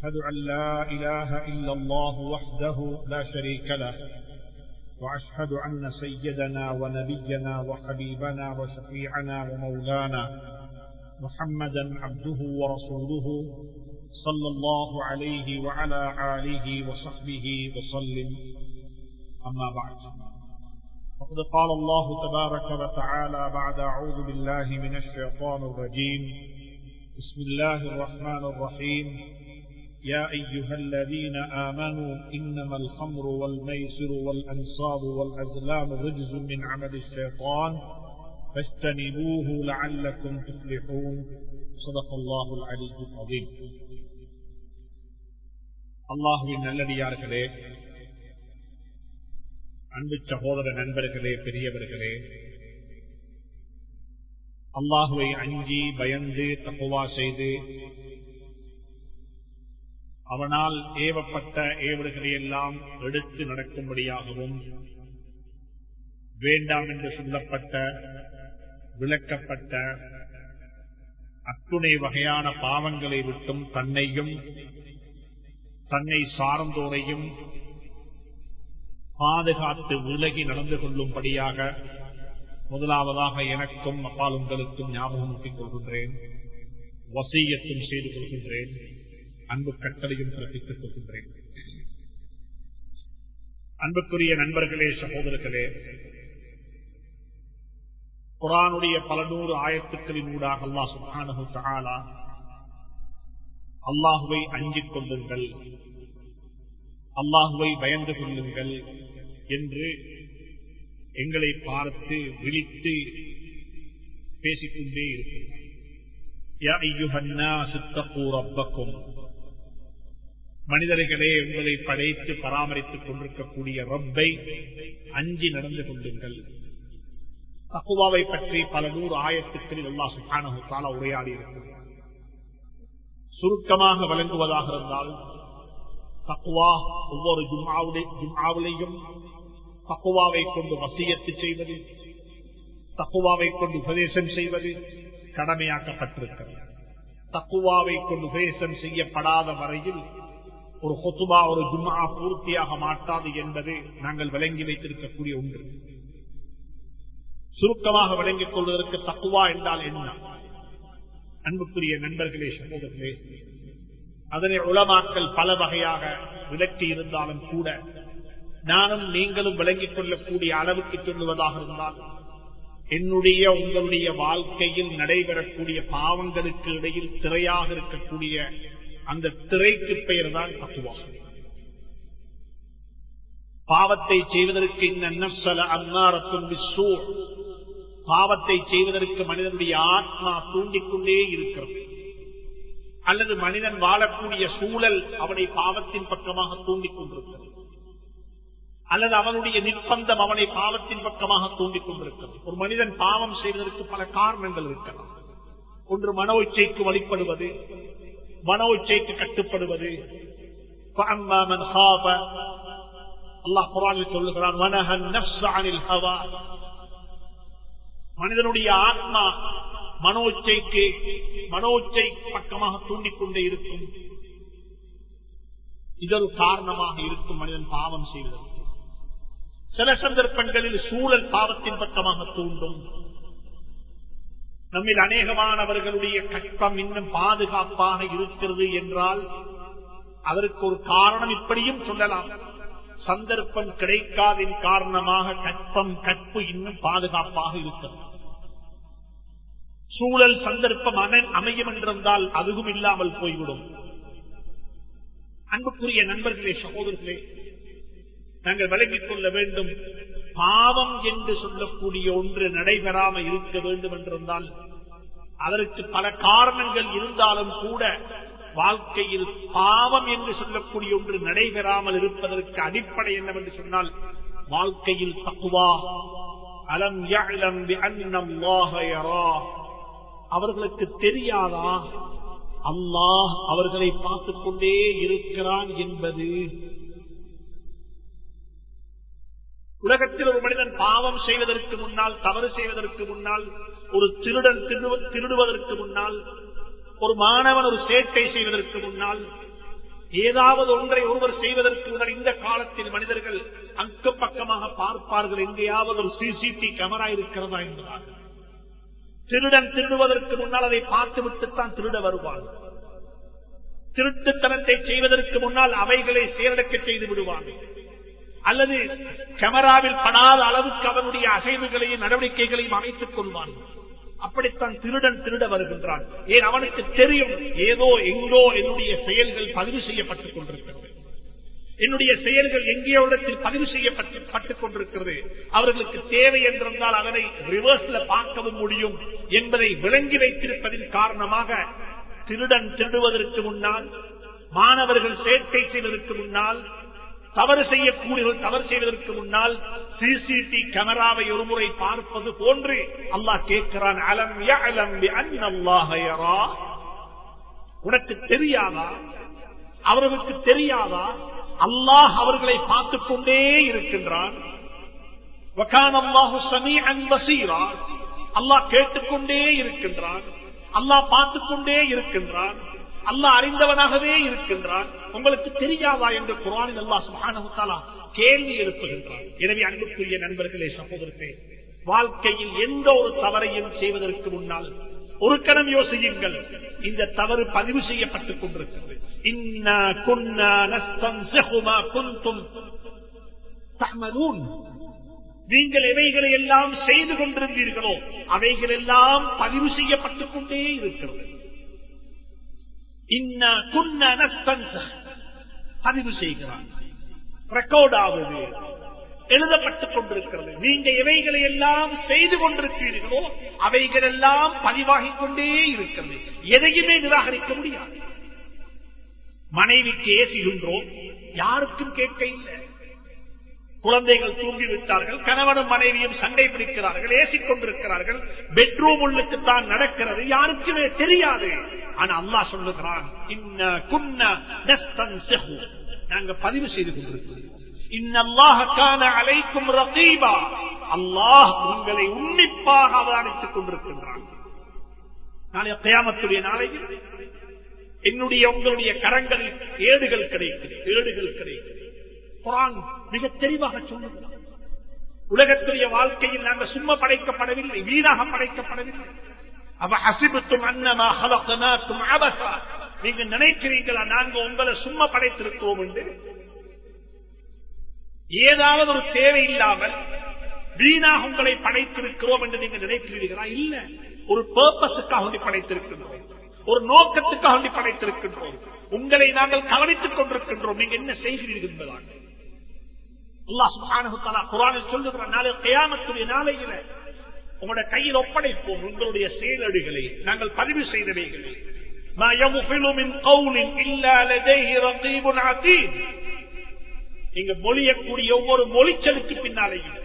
أشهد أن لا إله إلا الله وحده لا شريك له وأشهد أن سيدنا ونبينا وحبيبنا وشفيعنا ومولانا محمدا عبده ورسوله صلى الله عليه وعلى آله وصحبه وسلم. أما بعد فقد قال الله تبارك وتعالى بعد أعوذ بالله من الشيطان الرجيم. بسم الله الرحمن الرحيم. يا أيها الذين آمنوا إنما الخمر والميسر والأنصاب والأزلام رجز من عمل الشيطان فاجتنبوه لعلكم تفلحون صدق الله العلي العظيم அல்லாஹுவின் நல்லடியார்களே அன்பு சகோதர நண்பர்களே பெரியவர்களே அல்லாஹுவை அஞ்சி பயந்து தப்புவா செய்து அவனால் ஏவப்பட்ட ஏவல்களை எல்லாம் எடுத்து நடக்கும்படியாகவும் வேண்டாம் என்று சொல்லப்பட்ட விளக்கப்பட்ட அத்துணை வகையான பாவங்களை விட்டும் தன்னையும் தன்னை சார்ந்தோரையும் பாதுகாத்து விலகி நடந்து கொள்ளும்படியாக முதலாவதாக எனக்கும் அப்பால் உங்களுக்கும் ஞாபகம் ஊட்டிக் கொள்கின்றேன். வசீகத்தும் செய்து கொள்கின்றேன். அன்பு கட்டளையும் பிறப்பித்துக் கொள்கின்றேன். அன்புக்குரிய நண்பர்களே சகோதரர்களே குரானுடைய பல நூறு ஆயத்துக்களின் ஊடாக அல்லா சுபானு அல்லாஹுவை அஞ்சிக் கொள்ளுங்கள் அல்லாஹுவை பயந்து கொள்ளுங்கள் என்று எங்களை பார்த்து விழித்து பேசிக்கொண்டே இருக்கிறார் மனிதர்களே உங்களை படைத்து பராமரித்துக் கொண்டிருக்கக்கூடிய ரப்பை அஞ்சி நடந்து கொள்ளுங்கள். தக்குவாவை பற்றி பல நூறு ஆயத்துக்களில் அல்லா சுகான உரையாடி இருக்கிறது சுருக்கமாக வழங்குவதாக இருந்தால் தக்குவா ஒவ்வொரு ஜும்மாவிலையும் தக்குவாவை கொண்டு வசியத்து செய்வது தக்குவாவை கொண்டு உபதேசம் செய்வது கடமையாக்கப்பட்டிருக்கிறது. தக்குவாவை கொண்டு உபதேசம் செய்யப்படாத வரையில் ஒரு கொத்துபா ஒரு ஜும்மா பூர்த்தியாக மாட்டாது என்பது நாங்கள் விளங்கி வைத்திருக்கக்கூடிய ஒன்று. சுருக்கமாக விளங்கிக் கொள்வதற்கு தக்குவா என்றால் என்ன? அன்புக்குரிய நண்பர்களே சமூகத்திலே அதனை உளமாக்கல் பல வகையாக விளக்கி இருந்தாலும் கூட நானும் நீங்களும் விளங்கிக் கொள்ளக்கூடிய அளவுக்கு சொல்லுவதாக இருந்தால் என்னுடைய உங்களுடைய வாழ்க்கையில் நடைபெறக்கூடிய பாவங்களுக்கு இடையில் திரையாக இருக்கக்கூடிய அந்த திரைக்கு பெயர் தான் தக்குவா பாவத்தை செய்வதற்கு இந்த பாவத்தை செய்வதற்கு மனிதனுடைய ஆத்மா தூண்டிக்கொண்டே இருக்கிறது. அல்லது மனிதன் வாழக்கூடிய சூழல் அவனை பாவத்தின் பக்கமாக தூண்டிக் கொண்டிருக்கிறது. அல்லது அவனுடைய நிர்பந்தம் அவனை பாவத்தின் பக்கமாக தூண்டிக் கொண்டிருக்கிறது. ஒரு மனிதன் பாவம் செய்வதற்கு பல காரணங்கள் இருக்கலாம். ஒன்று மன உச்சைக்கு வழிபடுவது மனோச்சைக்கு கட்டுப்படுவது. அல்லாஹ் குரானில் சொல்லுகிறான் மனிதனுடைய ஆத்மா மனோச்சைக்கு மனோச்சை பக்கமாக தூண்டிக்கொண்டே இருக்கும். இதொரு காரணமாக இருக்கும் மனிதன் பாவம் செய்வதற்கு சில சந்தர்ப்பங்களில் சூழல் பாவத்தின் பக்கமாக தூண்டும். நம்மில் அநேகமானவர்களுடைய கஷ்டம் இன்னும் பாதுகாப்பாக இருக்கிறது என்றால் அதற்கு ஒரு காரணம் இப்படியும் சொல்லலாம். சந்தர்ப்பம் கிடைக்காதின் காரணமாக கற்பம் கற்பு இன்னும் பாதுகாப்பாக இருக்கிறது. சூழல் சந்தர்ப்பம் அமையும் என்றிருந்தால் அதுவும் இல்லாமல் போய்விடும். அன்புக்குரிய நண்பர்களே சகோதரர்களே நாங்கள் விளங்கிக் கொள்ள வேண்டும். பாவம் என்று சொல்லக்கூடிய ஒன்று நடைபெறாமல் இருக்க வேண்டும் என்றிருந்தால் அதற்கு பல காரணங்கள் இருந்தாலும் கூட வாழ்க்கையில் பாவம் என்று சொல்லக்கூடிய ஒன்று நடைபெறாமல் இருப்பதற்கு அடிப்படை என்னவென்று சொன்னால் வாழ்க்கையில் தக்குவா. அலம் அவர்களுக்கு தெரியாதா? அல்லாஹ் அவர்களை பார்த்துக் கொண்டே இருக்கிறான் என்பது உலகத்தில் ஒரு மனிதன் பாவம் செய்வதற்கு முன்னால் தவறு செய்வதற்கு முன்னால் ஒரு திருடன் திருடுவதற்கு முன்னால் ஒரு மாணவன் ஒரு சேட்டை செய்வதற்கு முன்னால் ஏதாவது ஒன்றை ஒருவர் செய்வதற்கு முன்னால் இந்த காலத்தில் மனிதர்கள் அக்கம் பக்கமாக பார்ப்பார்கள் எங்கேயாவது ஒரு சிசிடி கேமரா இருக்கிறதா என்பதாக. திருடன் திருடுவதற்கு முன்னால் அதை பார்த்து விட்டுத்தான் திருட வருவான். திருட்டுத்தனத்தை செய்வதற்கு முன்னால் அவைகளை செயலடக்க செய்து விடுவார்கள் அல்லது கேமராவில் படாத அளவுக்கு அவனுடைய அசைவுகளையும் நடவடிக்கைகளையும் அமைத்துக் கொள்வான். அப்படித்தான் திருடன் திருட வருகின்றான். ஏன் அவனுக்கு தெரியும் ஏதோ எங்கோ என்னுடைய செயல்கள் பதிவு செய்யப்பட்டுக் கொண்டிருக்கிறது. என்னுடைய செயல்கள் எங்கேயோ இடத்தில் பதிவு செய்யப்பட்டு கொண்டிருக்கிறது. அவர்களுக்கு தேவை என்றிருந்தால் அதனை ரிவர்ஸ்ல பார்க்கவும் முடியும் என்பதை விளங்கி வைத்திருப்பதின் காரணமாக திருடன் திருடுவதற்கு முன்னால் மாணவர்கள் சேர்க்கை செய்வதற்கு முன்னால் தவறு செய்யக்கூடிய தவறு செய்வதற்கு முன்னால் சிசிடி கேமராவை ஒருமுறை பார்ப்பது போன்று அல்லாஹ் கேட்கிறான் அலம் அல்லாஹயரா உனக்கு தெரியாதா? அவர்களுக்கு தெரியாதா? அல்லாஹ் அவர்களை பார்த்துக் கொண்டே இருக்கின்றான். அல்லாஹ் கேட்டுக்கொண்டே இருக்கின்றான். அல்லாஹ் பார்த்துக்கொண்டே இருக்கின்றான். அல்லாஹ் அறிந்தவனாகவே இருக்கின்றான். உங்களுக்கு தெரியாதா என்று குரானில் அல்லாஹ் சுப்ஹானஹு கேள்வி எழுப்புகின்றான். எனவே அன்புக்குரிய நண்பர்களே சகோதரத்தை வாழ்க்கையில் எந்த ஒரு தவறையும் செய்வதற்கு முன்னால் ஒரு கணம் யோசியுங்கள். இந்த தவறு பதிவு செய்யப்பட்டுக் கொண்டிருக்கிறது. நீங்கள் எவைகளை எல்லாம் செய்து கொண்டிருந்தீர்களோ அவைகள் எல்லாம் பதிவு செய்யப்பட்டுக் கொண்டே இருக்கிறது. பதிவு செய்கிறான். ரெக்கார்ட் ஆகுது எழுதப்பட்டுக் கொண்டிருக்கிறது. நீங்க எவைகளை எல்லாம் செய்து கொண்டிருக்கிறீர்களோ அவைகள் எல்லாம் பதிவாகிக் கொண்டே இருக்கிறது. எதையுமே நிராகரிக்க முடியாது. மனைவிக்கு ஏசுகின்றோம். யாருக்கும் கேட்க இல்லை. குழந்தைகள் தூங்கிவிட்டார்கள். கணவனும் மனைவியும் சண்டை பிடிக்கிறார்கள். ஏசிக் கொண்டிருக்கிறார்கள். பெட்ரூம் உள்ளுக்கு தான் நடக்கிறது. யாருக்குமே தெரியாது. ஆனா அல்லா சொல்லுகிறான் நாங்க பதிவு செய்து கொண்டிருக்கிறோம். இன்னல்லாஹ கான அல்லாஹ் உங்களை உன்னிப்பாக அவதானித்துக் கொண்டிருக்கின்றான். நாளைய கயாமத்துடைய நாளையில் என்னுடைய உங்களுடைய கரங்களில் ஏடுகள் கிடைக்கும் ஏடுகள் கிடைக்கும் குரான் மிக தெளிவாக சொல்லுகிறான் உலகத்துடைய வாழ்க்கையில் நாங்கள் சும்மா படைக்கப்படவில்லை வீணாக படைக்கப்படவில்லை. நீங்க நினைக்கிறீங்களா? நாங்க உங்களை சும்மா படைத்திருக்கிறோம் என்று? ஏதாவது ஒரு தேவை இல்லாமல் வீணாக உங்களை படைத்திருக்கிறோம் என்று நீங்க நினைக்கிறீர்களா? இல்ல. ஒரு பர்பஸுக்காக வேண்டி படைத்திருக்கின்றோம். ஒரு நோக்கத்துக்காக வேண்டி படைத்திருக்கின்றோம். உங்களை நாங்கள் கவனித்துக் கொண்டிருக்கின்றோம். நீங்க என்ன செய்கிறீர்கள் என்பதாக அல்லாஹ் சுப்ஹானஹு குரானில் தஆலா சொல்லுகிற நாளை கையாமத்துடைய நாளையில உங்களோட கையில் ஒப்படைப்போம் உங்களுடைய செயலடிகளை. நாங்கள் பதிவு செய்தவைகளை. நீங்க மொழியக்கூடிய ஒவ்வொரு மொழிச்சலுக்கு பின்னாலேயும்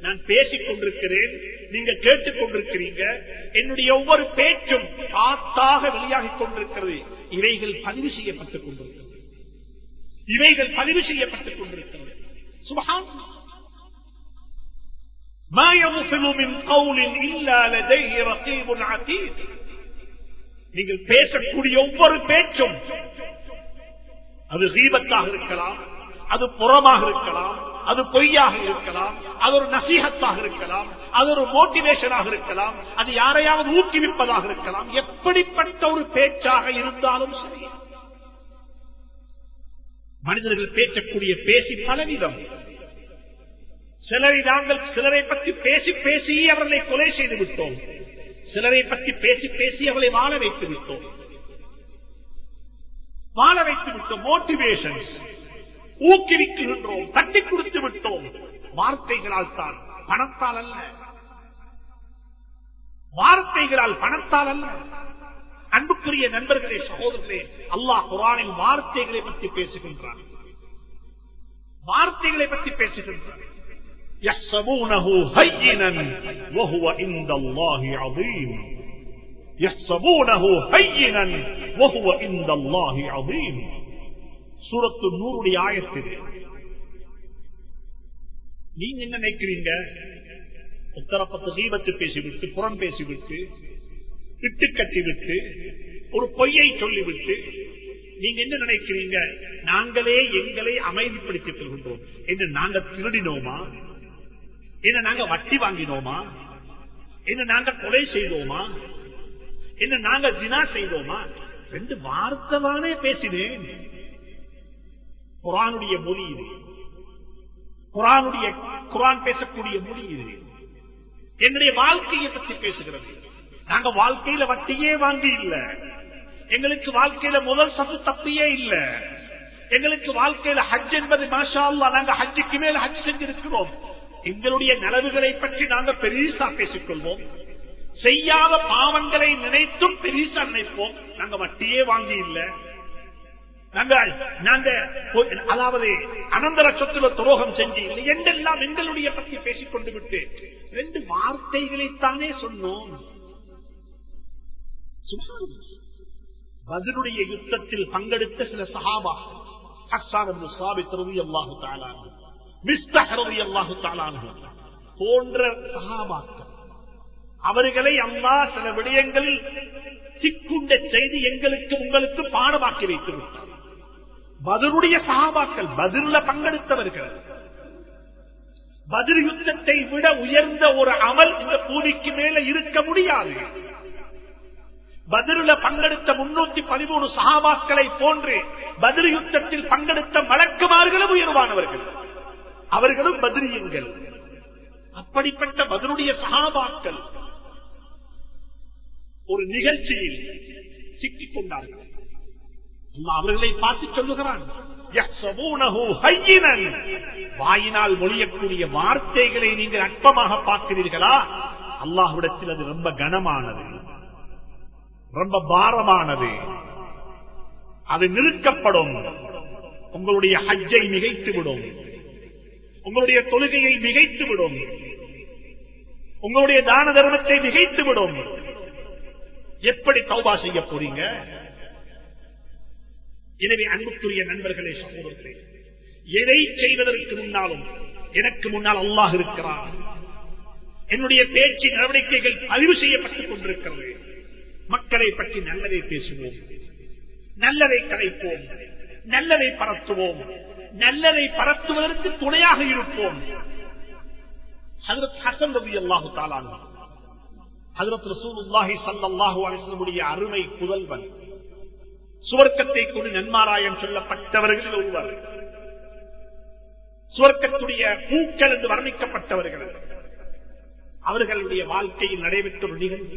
நான் பேசிக் கொண்டிருக்கிறேன் நீங்க கேட்டுக் கொண்டிருக்கிறீங்க. என்னுடைய ஒவ்வொரு பேச்சும் காத்தாக வெளியாகிக் கொண்டிருக்கிறது. இவைகள் பதிவு செய்யப்பட்டுக் கொண்டிருக்கிறது. இவைகள் பதிவு செய்யப்பட்டுக் கொண்டிருக்கிறது. சுபகான் ما يغفل من قول إلا لديه رقيب عتيد நீங்கள் பேசக்கூடிய ஒவ்வொரு பேச்சும் அது தீபத்தாக இருக்கலாம் அது புறமாக இருக்கலாம் அது பொய்யாக இருக்கலாம் அது ஒரு நசீகத்தாக இருக்கலாம் அது ஒரு மோட்டிவேஷனாக இருக்கலாம் அது யாரையாவது ஊக்குவிப்பதாக இருக்கலாம் எப்படிப்பட்ட ஒரு பேச்சாக இருந்தாலும் சரி மனிதர்கள் பேசக்கூடிய பேசி பலவிதம் சிலரை நாங்கள் சிலரை பற்றி பேசி பேசி அவர்களை கொலை செய்து விட்டோம். சிலரை பற்றி பேசி பேசி அவளை வாழ வைத்து விட்டோம். வாழ வைத்து விட்டோம். மோட்டிவேஷன் ஊக்குவிக்கின்றோம். தட்டி கொடுத்து விட்டோம். வார்த்தைகளால் தான். பணத்தால் அல்ல. வார்த்தைகளால் பணத்தால் அல்ல. அன்புக்குரிய நண்பர்களே சகோதரர்களே அல்லாஹ் குரானின் வார்த்தைகளை பற்றி பேசுகின்றான். வார்த்தைகளை பற்றி பேசுகின்றான். يحسبونه هينا وهو عند الله عظيم يحسبونه هينا وهو عند الله عظيم சூரத்து நூறுடைய ஆயத்தில் நீங்க என்ன நினைக்கிறீங்க உத்தரப்பத்து தீபத்து பேசிவிட்டு புறம் பேசிவிட்டு விட்டு கட்டிவிட்டு ஒரு பொய்யை சொல்லிவிட்டு நீங்க என்ன நினைக்கிறீங்க நாங்களே எங்களை அமைதிப்படுத்திக் கொள்கின்றோம் என்று நாங்க திருடினோமா என்ன நாங்க வட்டி வாங்கினோமா? என்ன நாங்க கொலை செய்தோமா? என்ன நாங்க தினா செய்தோமா? ரெண்டு வார்த்தைதானே பேசினேன். குரானுடைய மொழி இது. குரானுடைய குரான் பேசக்கூடிய மொழி இது. என்னுடைய வாழ்க்கையை பற்றி பேசுகிறது. நாங்க வாழ்க்கையில வட்டியே வாங்கி இல்ல. எங்களுக்கு வாழ்க்கையில முதல் சப்பு தப்பியே இல்ல. எங்களுக்கு வாழ்க்கையில ஹஜ் என்பது மாஷா அல்லா நாங்க ஹஜ்ஜுக்கு மேல ஹஜ் செஞ்சிருக்கிறோம். எங்களுடைய நலவுகளை பற்றி நாங்க பெரிசா பேசிக்கொள்வோம். செய்யாத பாவங்களை நினைத்தும் பெரிசா நினைப்போம். நாங்க வட்டியே வாங்கி இல்லை. நாங்க நாங்க அதாவது அனந்தர சொத்துல துரோகம் செஞ்சு இல்லை. என்றெல்லாம் எங்களுடைய பற்றி பேசிக் கொண்டு விட்டு ரெண்டு வார்த்தைகளைத்தானே சொன்னோம். பதிலுடைய யுத்தத்தில் பங்கெடுத்த சில சஹாபா ஹஸ்ஸான் சாபித் ரவி அல்லாஹு தாலானு போன்ற சகாபாக்கள் அவர்களை அம்மா சில விடயங்களில் சிக்குண்ட செய்தி எங்களுக்கு உங்களுக்கு பாடமாக்கி வைத்து விட்டார். பதிலுடைய சகாபாக்கள் பதில பங்கெடுத்தவர்கள். பதில் யுத்தத்தை விட உயர்ந்த ஒரு அமல் இந்த பூமிக்கு மேல இருக்க முடியாது. பதில பங்கெடுத்த முன்னூத்தி பதிமூணு சகாபாக்களை போன்று பதில் யுத்தத்தில் பங்கெடுத்த மலக்குமார்களும் உயர்வானவர்கள். அவர்களும் பதிரியங்கள். அப்படிப்பட்ட பதிலுடைய சகாபாக்கள் ஒரு நிகழ்ச்சியில் சிக்கிக் கொண்டார்கள். அவர்களை பார்த்து சொல்லுகிறான். வாயினால் மொழியக்கூடிய வார்த்தைகளை நீங்கள் அற்பமாக பார்க்கிறீர்களா? அல்லாஹுடத்தில் அது ரொம்ப கனமானது ரொம்ப பாரமானது. அது நிறுக்கப்படும் உங்களுடைய ஹஜ்ஜை நிகழ்த்துவிடும். உங்களுடைய தொழுகையை மிகைத்துவிடும் உங்களுடைய தான தர்மத்தை மிகைத்துவிடும் எப்படி தௌபா செய்ய போறீங்க? எனவே அன்புக்குரிய நண்பர்களே சகோதரர்களே எதை செய்வதற்கு முன்னாலும் எனக்கு முன்னால் அல்லாஹ் இருக்கிறார் என்னுடைய பேச்சு நடவடிக்கைகள் பதிவு செய்யப்பட்டுக் கொண்டிருக்கிறது. மக்களை பற்றி நல்லதை பேசுவோம். நல்லதை கலைப்போம். நல்லதை பரத்துவோம். நல்லதை பரத்துவதற்கு துணையாக இருப்போம். ஹசன் ரவி அல்லாஹு தாலான் ஹசரத் ரசூலுல்லாஹி சல்லாஹூ அலிஸ்லமுடைய அருமை புதல்வன் சுவர்க்கத்தை கொண்டு நன்மாராயம் சொல்லப்பட்டவர்கள் ஒருவர் சுவர்க்கத்துடைய பூக்கள் என்று வர்ணிக்கப்பட்டவர்கள். அவர்களுடைய வாழ்க்கையில் நடைபெற்ற ஒரு நிகழ்வு.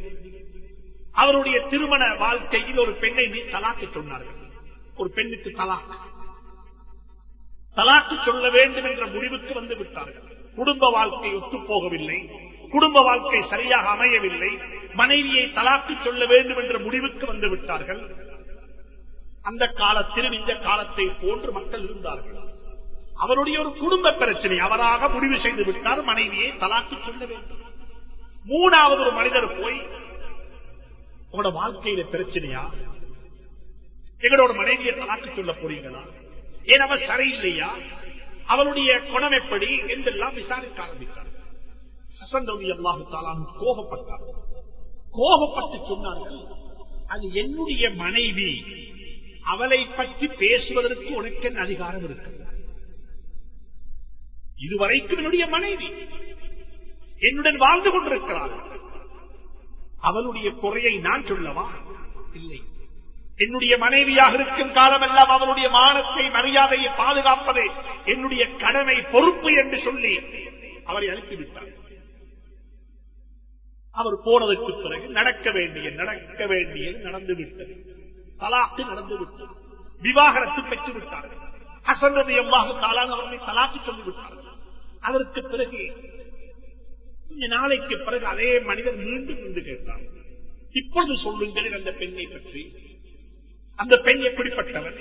அவருடைய திருமண வாழ்க்கையில் ஒரு பெண்ணை நீ தலாக்கு சொன்னார்கள். ஒரு பெண்ணுக்கு தலாக்கு தலாக்கு சொல்ல வேண்டும் என்ற முடிவுக்கு வந்து விட்டார்கள். குடும்ப வாழ்க்கை ஒத்துப்போகவில்லை. குடும்ப வாழ்க்கை சரியாக அமையவில்லை. மனைவியை தலாக்கு சொல்ல வேண்டும் என்ற முடிவுக்கு வந்து விட்டார்கள். அந்த காலத்திலும் இந்த காலத்தை போன்று மக்கள் இருந்தார்கள். அவருடைய ஒரு குடும்ப பிரச்சனை அவராக முடிவு செய்து விட்டார் மனைவியை தலாக்கு சொல்ல வேண்டும். மூணாவது ஒரு மனிதர் போய் உங்களோட வாழ்க்கையில பிரச்சனையா? எங்களோட மனைவியை தலாக்கு சொல்ல போறீங்களா? ஏன் அவன் சரியில்லையா? அவளுடைய குணம் எப்படி என்றெல்லாம் விசாரிக்க ஆரம்பித்தார். ஹசன் ரவி அல்லாஹு கோபப்பட்டார். கோபப்பட்டு சொன்னார்கள் அது என்னுடைய மனைவி. அவளை பற்றி பேசுவதற்கு உனக்கு என்ன அதிகாரம் இருக்கு இதுவரைக்கும் என்னுடைய மனைவி என்னுடன் வாழ்ந்து கொண்டிருக்கிறார் அவளுடைய குறையை நான் சொல்லவா? இல்லை. என்னுடைய மனைவியாக இருக்கும் காலமெல்லாம் அவருடைய மானத்தை மரியாதையை பாதுகாப்பது என்னுடைய கடமை பொறுப்பு என்று சொல்லி அவரை அனுப்பிவிட்டார். அவர் போனதற்கு பிறகு நடக்க வேண்டிய நடக்க வேண்டிய நடந்துவிட்டது. தலாக்கு நடந்துவிட்டது. விவாகரத்து பெற்றுவிட்டார் அசந்தது எவ்வாறு காலான அவர்களை தலாக்கு சொல்லிவிட்டார் அதற்கு பிறகு கொஞ்ச நாளைக்கு பிறகு அதே மனிதர் மீண்டும் என்று கேட்டார் இப்பொழுது சொல்லுங்கள் அந்த பெண்ணை பற்றி. அந்த பெண் எப்படிப்பட்டவர்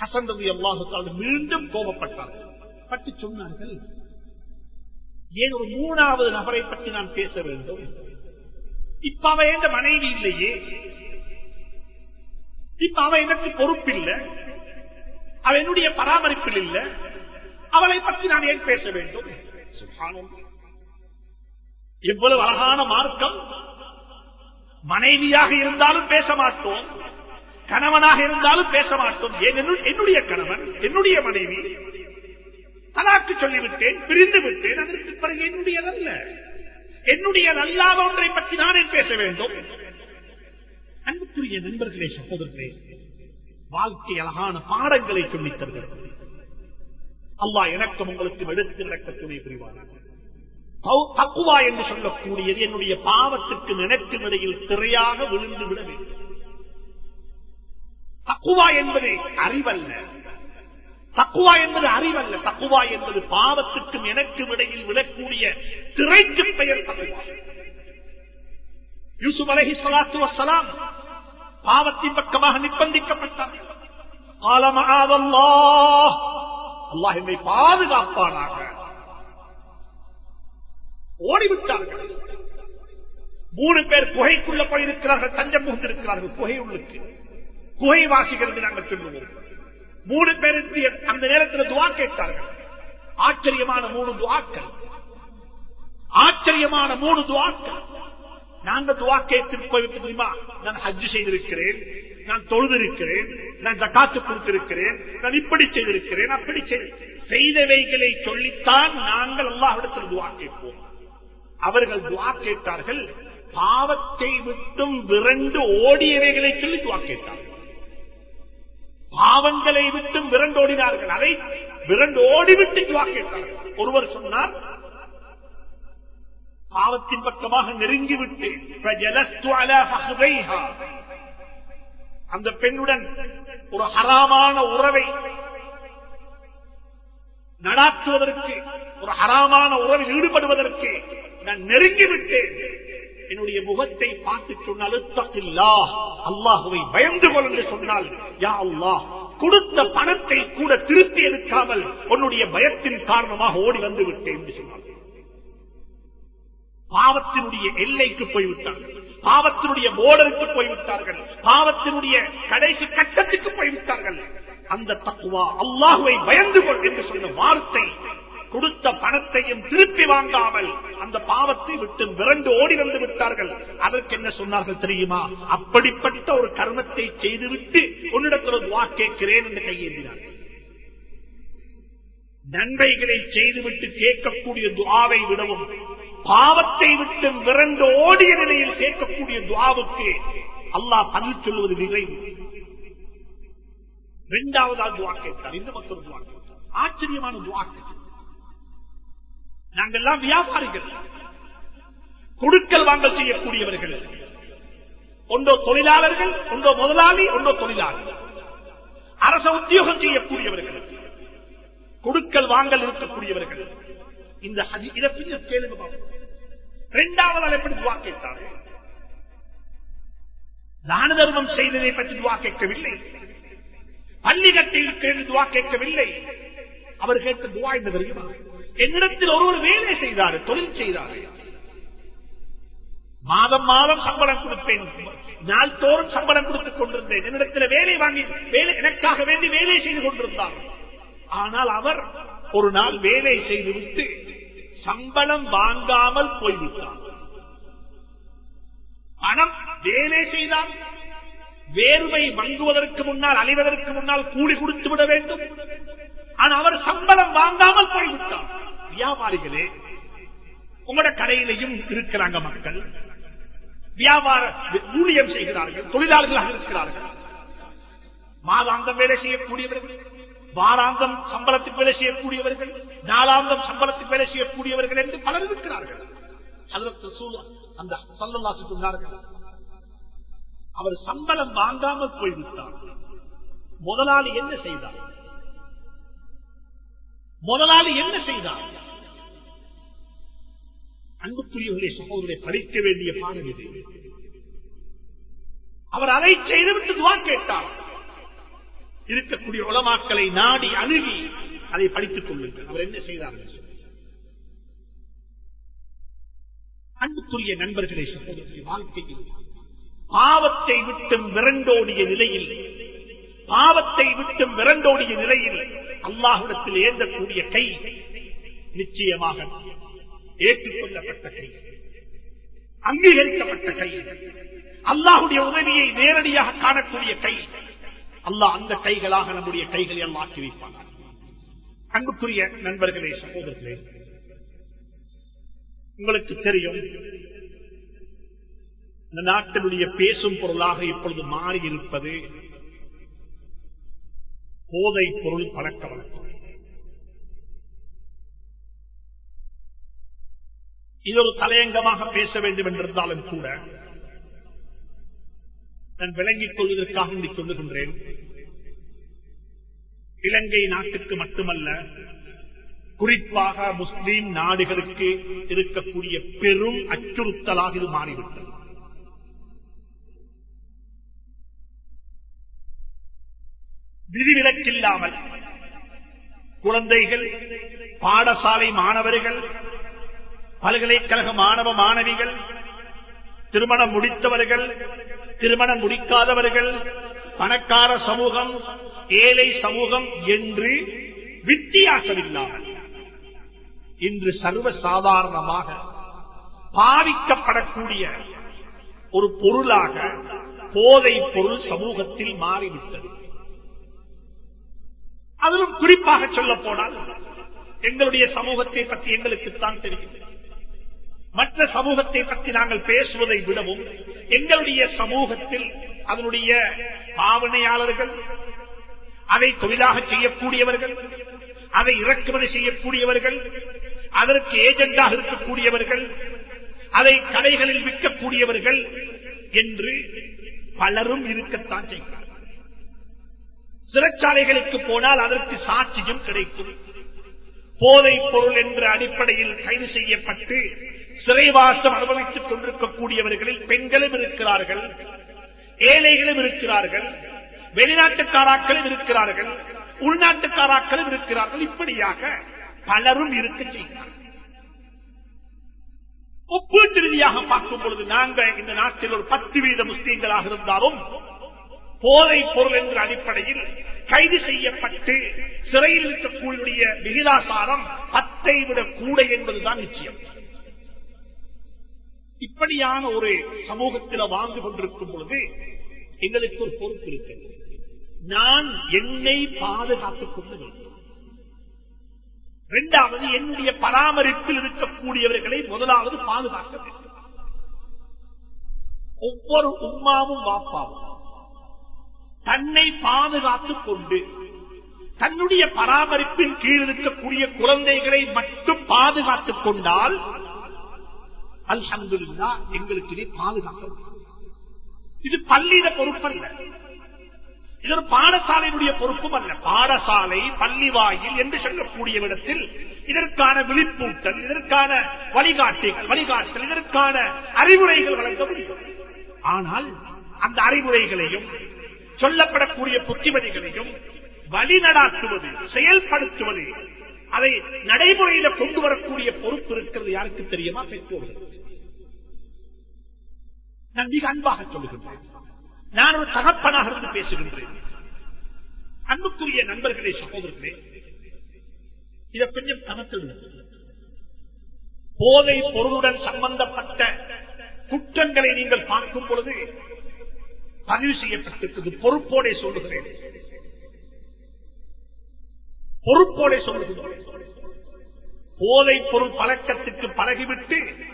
ஹசன் ரவி அல்லாஹு மீண்டும் கோபப்பட்டார் பற்றி சொன்னார்கள் ஏன் ஒரு மூணாவது நபரை பற்றி நான் பேச வேண்டும்? இப்ப அவ எந்த மனைவி இல்லையே? இப்ப அவ எனக்கு பொறுப்பில்லை. அவ என்னுடைய பராமரிப்பில் இல்லை. அவளை பற்றி நான் ஏன் பேச வேண்டும்? எவ்வளவு அழகான மார்க்கம். மனைவியாக இருந்தாலும் பேச மாட்டோம். கணவனாக இருந்தாலும் பேச மாட்டோம். என்னுடைய- கணவன் என்னுடைய மனைவி. தலாக்கு சொல்லிவிட்டேன் பிரிந்து விட்டேன். அதற்கு பிறகு என்னுடையதல்ல. என்னுடைய நல்லாத ஒன்றை பற்றி நானே பேச வேண்டும். அன்புக்குரிய நண்பர்களே சகோதரர்களே வாழ்க்கை அழகான பாடங்களை சொல்லித் தருகிறது. அல்லா எனக்கும் உங்களுக்கு எடுத்து நடக்க துணை புரிவார்கள் தக்குவா என்று சொல்லக்கூடியது என்னுடைய பாவத்துக்கு நினைக்கும் இடையில் திரையாக விழுந்து விட வேண்டும். தக்குவா என்பது அறிவல்ல. தக்குவா என்பது அறிவல்ல. தக்குவா என்பது பாவத்துக்கும் எனக்கும் இடையில் விடக்கூடிய திரைக்கு பெயர் தக்குவா. யூசுப் அலஹி சலாத்து வசலாம் பாவத்தின் பக்கமாக நிர்பந்திக்கப்பட்டார். காலமாதல்லா அல்லாஹ் என்னை பாதுகாப்பானாக. ஓடிவிட்டார்கள். மூணு பேர் குகைக்குள்ள போயிருக்கிறார்கள் தஞ்சம் புகுந்திருக்கிறார்கள் குகை உள்ளுக்கு. குகை வாசிகள் நாங்கள் சொல்லுவோம். மூணு பேருக்கு அந்த நேரத்தில் துவா கேட்டார்கள். ஆச்சரியமான மூணு துவாக்கள். ஆச்சரியமான மூணு துவாக்கள். நாங்க துவா கேட்டு தெரியுமா? நான் ஹஜ்ஜு செய்திருக்கிறேன். நான் தொழுதிருக்கிறேன். நான் ஜக்காத்து கொடுத்திருக்கிறேன். நான் இப்படி செய்திருக்கிறேன். அப்படி செய்தவைகளை சொல்லித்தான் நாங்கள் அல்லாஹ்விடத்தில் துவா கேட்போம். அவர்கள் துவா கேட்டார்கள். பாவத்தை விட்டும் விரண்டு ஓடியவைகளை சொல்லி துவா கேட்டார்கள். பாவங்களை விட்டு விரண்டோடினார்கள். அதை விரண்டோடி விட்டு வாக்களித்தார்கள் ஒருவர் சொன்னார் பாவத்தின் பக்கமாக நெருங்கிவிட்டு அந்த பெண்ணுடன் ஒரு ஹராமான உறவை நடாத்துவதற்கு ஒரு ஹராமான உறவில் ஈடுபடுவதற்கு நான் நெருங்கிவிட்டேன். என்னுடைய முகத்தை பார்த்து சொன்னால் அல்லாஹுவை பயந்து கொள் என்று சொன்னால் யா அல்லாஹ் கொடுத்த பணத்தை கூட திருப்பி எடுக்காமல் உன்னுடைய பயத்தின் காரணமாக ஓடி வந்து விட்டேன் என்று சொன்னார் பாவத்தினுடைய எல்லைக்கு போய்விட்டார்கள். பாவத்தினுடைய போர்டருக்கு போய்விட்டார்கள். பாவத்தினுடைய கடைசி கட்டத்துக்கு போய்விட்டார்கள். அந்த தக்குவா அல்லாஹுவை பயந்து கொள் என்று சொன்ன வார்த்தை கொடுத்த பணத்தையும் திருப்பி வாங்காமல் அந்த பாவத்தை விட்டு விரண்டு ஓடி வந்து விட்டார்கள். அதற்கு என்ன சொன்னார்கள் தெரியுமா? அப்படிப்பட்ட ஒரு கர்மத்தை செய்துவிட்டு உன்னிடத்தில் துவா கேட்கிறேன் என்று கையேந்தினார்கள் நன்மைகளை செய்துவிட்டு கேட்கக்கூடிய துவாவை விடவும் பாவத்தை விட்டு விரண்டு ஓடிய நிலையில் கேட்கக்கூடிய துவாவுக்கு அல்லாஹ் பதில் சொல்வது விரைவு இரண்டாவதாக துவா கேட்டார். இந்த மக்கள் துவா கேட்டார். ஆச்சரியமான துவா கேட்டார். நாங்கெல்லாம் வியாபாரிகள். கொடுக்கல் வாங்கல் செய்யக்கூடியவர்கள். ஒன்றோ தொழிலாளர்கள் ஒன்றோ முதலாளி ஒன்றோ தொழிலாளி. அரச உத்தியோகம் செய்யக்கூடியவர்கள். கொடுக்கல் வாங்கல் இருக்கக்கூடியவர்கள். இந்த இதை பின்னர் கேளுங்க இரண்டாவது ஆள் எப்படி துவா கேட்டார்? தான தர்மம் செய்ததை பற்றி துவா கேட்கவில்லை. பள்ளி கட்டி துவா கேட்கவில்லை. அவர் கேட்ட துவா என்ன தெரியுமா? என்னிடத்தில் ஒருவர் வேலை செய்தார் தொழில் செய்தார். மாதம் மாதம் சம்பளம் கொடுப்பேன். நாள்தோறும் சம்பளம் கொடுத்துக் கொண்டிருந்தேன். என்னிடத்தில் வேலை வாங்கி வேலை எனக்காக வேண்டி வேலை செய்து கொண்டிருந்தார். ஆனால் அவர் ஒரு நாள் வேலை செய்துவிட்டு சம்பளம் வாங்காமல் போய்விட்டார். பணம் வேலை செய்தால் வேர்வை வங்குவதற்கு முன்னால் அழிவதற்கு முன்னால் கூலி கொடுத்து விட வேண்டும். ஆனா அவர் சம்பளம் வாங்காமல் போய்விட்டார். வியாபாரிகளே உங்களோட கடையிலையும் இருக்கிறாங்க மக்கள். வியாபார ஊழியம் செய்கிறார்கள் தொழிலாளர்களாக இருக்கிறார்கள். மாதாந்தம் வேலை செய்யக்கூடியவர்கள் வாராந்தம் சம்பளத்துக்கு வேலை செய்யக்கூடியவர்கள் நாலாந்தம் சம்பளத்துக்கு வேலை செய்யக்கூடியவர்கள் என்று பலர் இருக்கிறார்கள். சூழ- அந்த சல்லல்லாசு சொன்னார்கள் அவர் சம்பளம் வாங்காமல் போய்விட்டார். முதலாளி என்ன செய்தார்? முதலாளி என்ன செய்தார்? அன்புக்குரியவர்களை சகோதரரை படிக்க வேண்டிய பாடம் இது. அவர் அதை செய்துவிட்டு துவா கேட்டார். இருக்கக்கூடிய உலமாக்களை நாடி அணுகி அதை படித்துக் கொள்ளுங்கள். அவர் என்ன செய்தார் அன்புக்குரிய நண்பர்களை சகோதரத்தை வாழ்க்கையில் பாவத்தை விட்டும் விரண்டோடிய நிலையில் பாவத்தை விட்டும் விரண்டோடிய நிலையில் அல்லாஹுடத்தில் ஏந்தக்கூடிய கை நிச்சயமாக ஏற்றுக்கொள்ளப்பட்ட கை. அங்கீகரிக்கப்பட்ட கை. அல்லாஹுடைய உதவியை நேரடியாக காணக்கூடிய கை. அல்லாஹ் அந்த கைகளாக நம்முடைய கைகளை எல்லாம் ஆக்கி வைப்பாங்க அன்புக்குரிய நண்பர்களே சகோதரர்களே உங்களுக்கு தெரியும் இந்த நாட்டினுடைய பேசும் பொருளாக இப்பொழுது மாறி இருப்பது போதை பொருள் பழக்க வழக்கம் இது ஒரு தலையங்கமாக பேச வேண்டும் என்றிருந்தாலும் கூட நான் விளங்கிக் கொள்வதற்காக இன்று சொல்லுகின்றேன். இலங்கை நாட்டுக்கு மட்டுமல்ல குறிப்பாக முஸ்லீம் நாடுகளுக்கு இருக்கக்கூடிய பெரும் அச்சுறுத்தலாக இது மாறிவிட்டது. விதிவிலக்கில்லாமல் குழந்தைகள் பாடசாலை மாணவர்கள் பல்கலைக்கழக மாணவ மாணவிகள் திருமணம் முடித்தவர்கள் திருமணம் முடிக்காதவர்கள் பணக்கார சமூகம் ஏழை சமூகம் என்று வித்தியாசமில்லாமல் இன்று சர்வ சாதாரணமாக பாவிக்கப்படக்கூடிய ஒரு பொருளாக போதை பொருள் சமூகத்தில் மாறிவிட்டது. அதிலும் குறிப்பாக சொல்ல போனால் எங்களுடைய சமூகத்தை பற்றி எங்களுக்குத்தான் தெரியும். மற்ற சமூகத்தை பற்றி நாங்கள் பேசுவதை விடவும் எங்களுடைய சமூகத்தில் அதனுடைய பாவனையாளர்கள் அதை தொழிலாக செய்யக்கூடியவர்கள் அதை இறக்குமதி செய்யக்கூடியவர்கள் அதற்கு ஏஜெண்டாக இருக்கக்கூடியவர்கள் அதை கடைகளில் விற்கக்கூடியவர்கள் என்று பலரும் இருக்கத்தான் செய்கிறார்கள். சிறைச்சாலைகளுக்கு போனால் அதற்கு சாட்சியம் கிடைக்கும். போதைப் பொருள் என்ற அடிப்படையில் கைது செய்யப்பட்டு சிறைவாசம் அனுபவித்துக் கொண்டிருக்கக்கூடியவர்களில் பெண்களும் இருக்கிறார்கள் ஏழைகளும் இருக்கிறார்கள் வெளிநாட்டுக்காராக்களும் இருக்கிறார்கள் உள்நாட்டுக்காராக்களும் இருக்கிறார்கள். இப்படியாக பலரும் இருக்க செய்கிறார்கள். ஒப்பீட்டு ரீதியாக பார்க்கும் பொழுது நாங்கள் இந்த நாட்டில் ஒரு பத்து வீத முஸ்லீம்களாக இருந்தாலும் போதை பொருள் என்ற அடிப்படையில் கைது செய்யப்பட்டு சிறையில் இருக்கக்கூடிய விகிதாசாரம் பத்தை விட கூட என்பதுதான் நிச்சயம். இப்படியான ஒரு சமூகத்தில் வாழ்ந்து கொண்டிருக்கும் பொழுது எங்களுக்கு ஒரு பொறுப்பு இருக்கிறது. நான் என்னை பாதுகாத்துக் கொள்ள வேண்டும். இரண்டாவது என்னுடைய பராமரிப்பில் இருக்கக்கூடியவர்களை முதலாவது பாதுகாக்க வேண்டும். ஒவ்வொரு உம்மாவும் வாப்பாவும். தன்னை பாதுகாத்துக் கொண்டு தன்னுடைய பராமரிப்பின் கீழ் இருக்கக்கூடிய குழந்தைகளை மட்டும் பாதுகாத்துக் கொண்டால் அல்ஹம்துல்லா எங்களுக்கு இதை பாதுகாக்க இது பள்ளியிட பொறுப்பல்ல. இது ஒரு பாடசாலையினுடைய பொறுப்பும் அல்ல பாடசாலை பள்ளி வாயில் என்று சொல்லக்கூடிய இடத்தில் இதற்கான விழிப்பூட்டல் இதற்கான வழிகாட்டிகள் வழிகாட்டல் இதற்கான அறிவுரைகள் வழங்க முடியும். ஆனால் அந்த அறிவுரைகளையும் சொல்லப்படக்கூடிய புத்திமதிகளையும் வழிநடாத்துவது செயல்படுத்துவது அதை நடைமுறையில கொண்டு வரக்கூடிய பொறுப்பு இருக்கிறது யாருக்கு தெரியுமா? பெற்றோர்கள் நான் மிக அன்பாக சொல்லுகின்றேன். நான் ஒரு தகப்பனாக இருந்து பேசுகின்றேன். அன்புக்குரிய நண்பர்களே சகோதரர்களே இதை கொஞ்சம் கணக்கில் போதை பொருளுடன் சம்பந்தப்பட்ட குற்றங்களை நீங்கள் பார்க்கும் பொழுது பதிவு செய்யப்பட்டிருக்கிறது. பொறுப்போட சொல்லுகிறேன். பொறுப்போட சொல்லுகிறேன். போதை பொருள் பழக்கத்துக்கு பழகிவிட்டு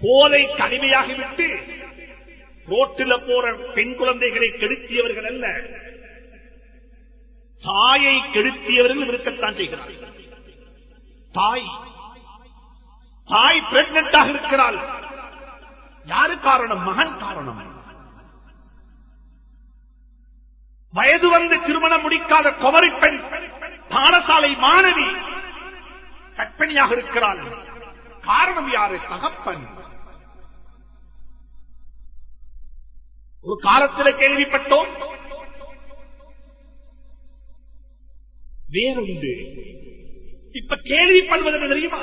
போதை கடுமையாகிவிட்டு ரோட்டில் போற பெண் குழந்தைகளை கெடுத்தியவர்கள் அல்ல. தாயை கெடுத்தியவர்கள் இருக்கத்தான் செய்கிறார்கள் தாய் தாய் பிரெக்னண்டாக இருக்கிறாள். யாரு காரணம்? மகன் காரணம். வயது வந்து திருமணம் முடிக்காத குமரி பெண் பாடசாலை மாணவி கற்பனையாக இருக்கிறாள். காரணம் யாரு? தகப்பன். ஒரு காலத்தில் கேள்விப்பட்டோம். வேறொன்று இப்ப கேள்விப்படுவது தெரியுமா?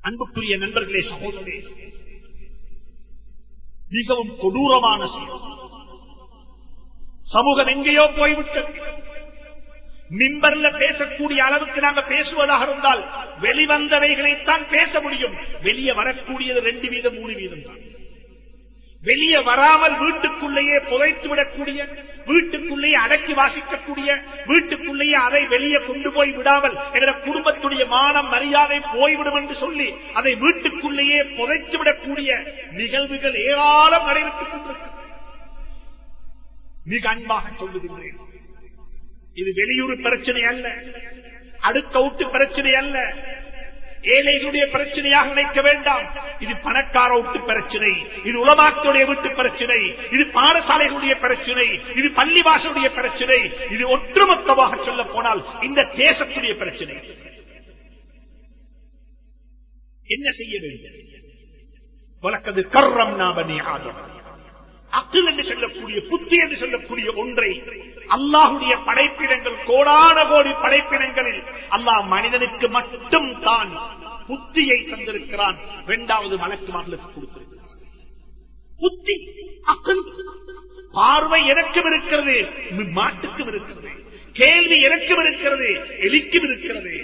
அன்புக்குரிய நண்பர்களே சகோதரே மிகவும் கொடூரமான செயல். சமூகம் எங்கேயோ போய்விட்டது. மிம்பர்ல பேசக்கூடிய அளவுக்கு நாங்க பேசுவதாக இருந்தால் வெளிவந்தவைகளைத்தான் பேச முடியும். வெளியே வரக்கூடியது ரெண்டு வீதம் மூணு வீதம் தான். வெளியே வராமல் வீட்டுக்குள்ளேயே புதைத்து விடக்கூடிய வீட்டுக்குள்ளேயே அடக்கி வாசிக்கக்கூடிய வீட்டுக்குள்ளேயே அதை வெளியே கொண்டு போய் விடாமல் என்ற குடும்பத்துடைய மானம் மரியாதை போய்விடும் என்று சொல்லி அதை வீட்டுக்குள்ளேயே புதைத்துவிடக்கூடிய நிகழ்வுகள் ஏராளம் நடைபெற்றுக் கொண்டிருக்கிறது. மிக அன்பாக சொல்லுகின்றேன். இது வெளியூர் பிரச்சனை அல்ல அடுத்த ஊட்டு பிரச்சனை அல்ல ஏழைகளுடைய பிரச்சனையாக நினைக்க வேண்டாம். இது பணக்கார வீட்டு பிரச்சனை இது உலமாக்களுடைய வீட்டு பிரச்சனை இது பாடசாலைகளுடைய பிரச்சனை இது பள்ளிவாசலுடைய பிரச்சனை இது ஒற்றுமொத்தமாக சொல்ல போனால் இந்த தேசத்துடைய பிரச்சனை. என்ன செய்ய வேண்டும்? வழக்கது கர்ரம் நாபனி ஆதம். அக்கில் என்று சொல்லக்கூடிய புத்தி என்று சொல்லக்கூடிய ஒன்றை அல்லாஹுடைய படைப்பினங்கள் கோடான கோடி படைப்பினங்களில் அல்லாஹ் மனிதனுக்கு மட்டும் தான் புத்தியை தந்திருக்கிறான். இரண்டாவது மலக்குமார்களுக்கு கொடுத்திருக்கிறான் புத்தி அக்கல் பார்வை எனக்கும் இருக்கிறது மாட்டுக்கும் இருக்கிறது கேள்வி எனக்கும் இருக்கிறது எலிக்கும் இருக்கிறது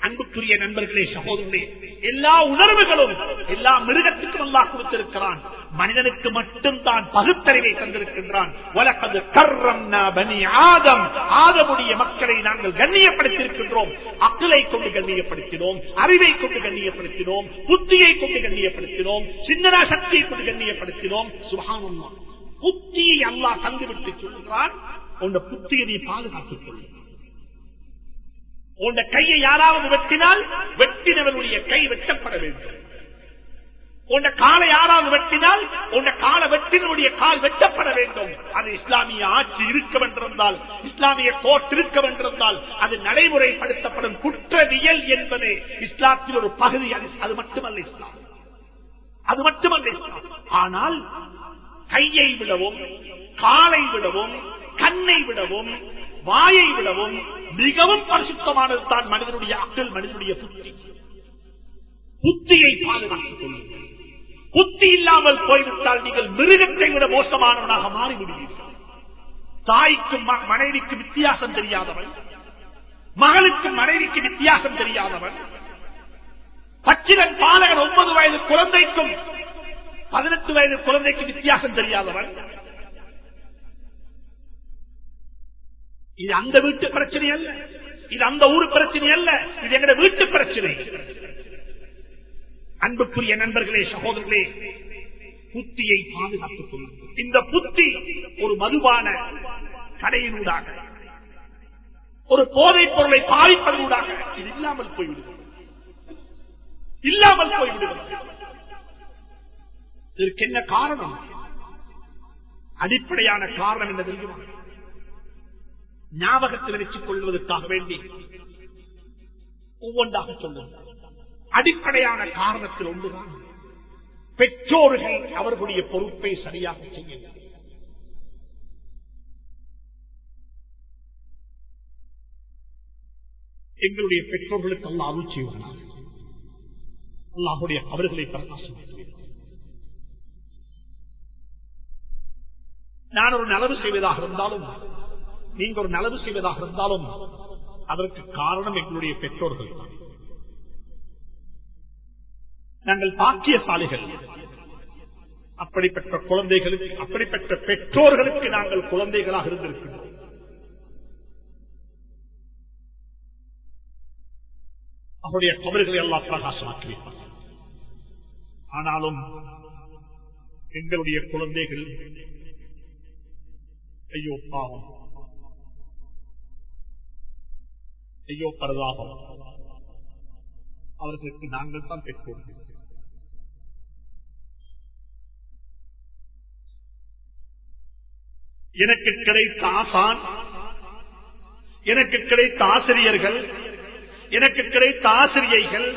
அன்புக்குரிய நண்பர்களே சகோதரர்களே எல்லா உணர்வுகளும் எல்லா மிருகத்துக்கும் அல்லா கொடுத்திருக்கிறான். மனிதனுக்கு மட்டும் தான் பகுத்தறிவை தந்திருக்கின்றான். வழக்கது கர்ரம் ஆதம். ஆதமுடைய மக்களை நாங்கள் கண்ணியப்படுத்தியிருக்கின்றோம். அக்கலை கொண்டு கண்ணியப்படுத்தினோம். அறிவை கொண்டு கண்ணியப்படுத்தினோம். புத்தியை கொண்டு கண்ணியப்படுத்தினோம். சிந்தனா சக்தியை கொண்டு கண்ணியப்படுத்தினோம். சுகானம் புத்தியை அல்லாஹ் தந்துவிட்டு சொல்கிறான் உன் புத்தியை நீ பாதுகாத்துக் கொள்ளும். உன் கையை யாராவது வெட்டினால் வெட்டினவனுடைய கை வெட்டப்பட வேண்டும். உன் காலை யாராவது வெட்டினால் உன் கால வெட்டினுடைய கால் வெட்டப்பட வேண்டும். அது இஸ்லாமிய ஆட்சி இருக்க வென்றிருந்தால் இஸ்லாமிய கோர்ட் இருக்க வென்றிருந்தால் அது நடைமுறைப்படுத்தப்படும் குற்றவியல் என்பது இஸ்லாத்தில் ஒரு பகுதி. அது மட்டுமல்ல இஸ்லாம். அது மட்டுமல்ல இஸ்லாம். ஆனால் கையை விடவும் காலை விடவும் கண்ணை விடவும் வாயை விடவும் மிகவும் பரிசுத்தமானது தான் மனிதனுடைய அக்கல் மனிதனுடைய புத்தி. புத்தியை பாதுகாத்துக் கொள்ளுங்கள். புத்தி இல்லாமல் போய்விட்டால் நீங்கள் மிருகத்தை விட மோசமானவனாக மாறிவிடுவீர்கள். தாய்க்கும் மனைவிக்கு வித்தியாசம் தெரியாதவன் மகளுக்கு மனைவிக்கு வித்தியாசம் தெரியாதவன் பச்சிரன் பாலகன் ஒன்பது வயது குழந்தைக்கும் பதினெட்டு வயது குழந்தைக்கு வித்தியாசம் தெரியாதவன் இது அந்த வீட்டு பிரச்சனை அல்ல. இது அந்த ஊர் பிரச்சனை அல்ல. இது எங்க வீட்டு பிரச்சனை. அன்புக்குரிய நண்பர்களே சகோதரர்களே புத்தியை பாதுகாத்துக் இந்த புத்தி ஒரு மதுவான கடையினூடாக ஒரு போதைப் பொருளை பாதிப்பதனூடாக இது இல்லாமல் போய்விடுகிறது. இல்லாமல் போய்விடுகிறது. இதற்கு என்ன காரணம்? அடிப்படையான காரணம் என்ன தெரியுமா? ஞாபகத்தில் வச்சுக் கொள்வதற்காக வேண்டி ஒவ்வொன்றாக சொல்வோம் அடிப்படையான காரணத்தில் ஒன்றுதான். பெற்றோர்கள் அவர்களுடைய பொறுப்பை சரியாக செய்ய எங்களுடைய பெற்றோர்களுக்கு அல்ல அருள் செய்வார்கள் அல்லாஹுடைய அவர்களை பிரகாசம் நான் ஒரு நலவு செய்வதாக இருந்தாலும் நீங்க ஒரு நலவு செய்வதாக இருந்தாலும் அதற்கு காரணம் எங்களுடைய பெற்றோர்கள் நாங்கள் பாக்கியசாலிகள். அப்படிப்பட்ட குழந்தைகளுக்கு அப்படிப்பட்ட பெற்றோர்களுக்கு நாங்கள் குழந்தைகளாக இருந்திருக்கின்றோம். அவருடைய தவறுகளை எல்லாம் பிரகாசமாக்கி ஆனாலும் எங்களுடைய குழந்தைகள் ஐயோ பாவம். ஐயோ பரதாபம். அவர்களுக்கு நாங்கள் தான் பெற்றோர்கள் எனக்கு கிடைத்த ஆசான் எனக்கு கிடைத்த ஆசிரியர்கள் எனக்கு கிடைத்த ஆசிரியைகள்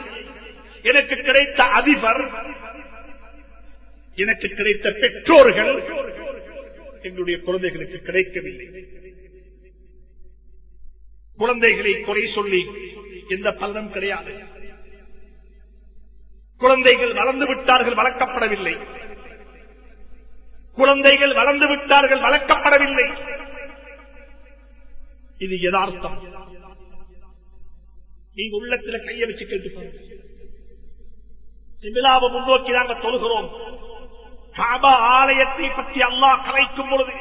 எனக்கு கிடைத்த அதிபர் எனக்கு கிடைத்த பெற்றோர்கள் எங்களுடைய குழந்தைகளுக்கு கிடைக்கவில்லை. குழந்தைகளை குறை சொல்லி எந்த பலனும் கிடையாது. குழந்தைகள் வளர்ந்து விட்டார்கள் வளர்க்கப்படவில்லை. குழந்தைகள் வளர்ந்து விட்டார்கள் வளர்க்கப்படவில்லை. இது யதார்த்தம். நீங்க உள்ளத்துல கைய வச்சு கேட்டு விழாவை முன்னோக்கி நாங்கள் தொழுகிறோம். காபா ஆலயத்தை பற்றி அல்லாஹ் கலைக்கும் பொழுது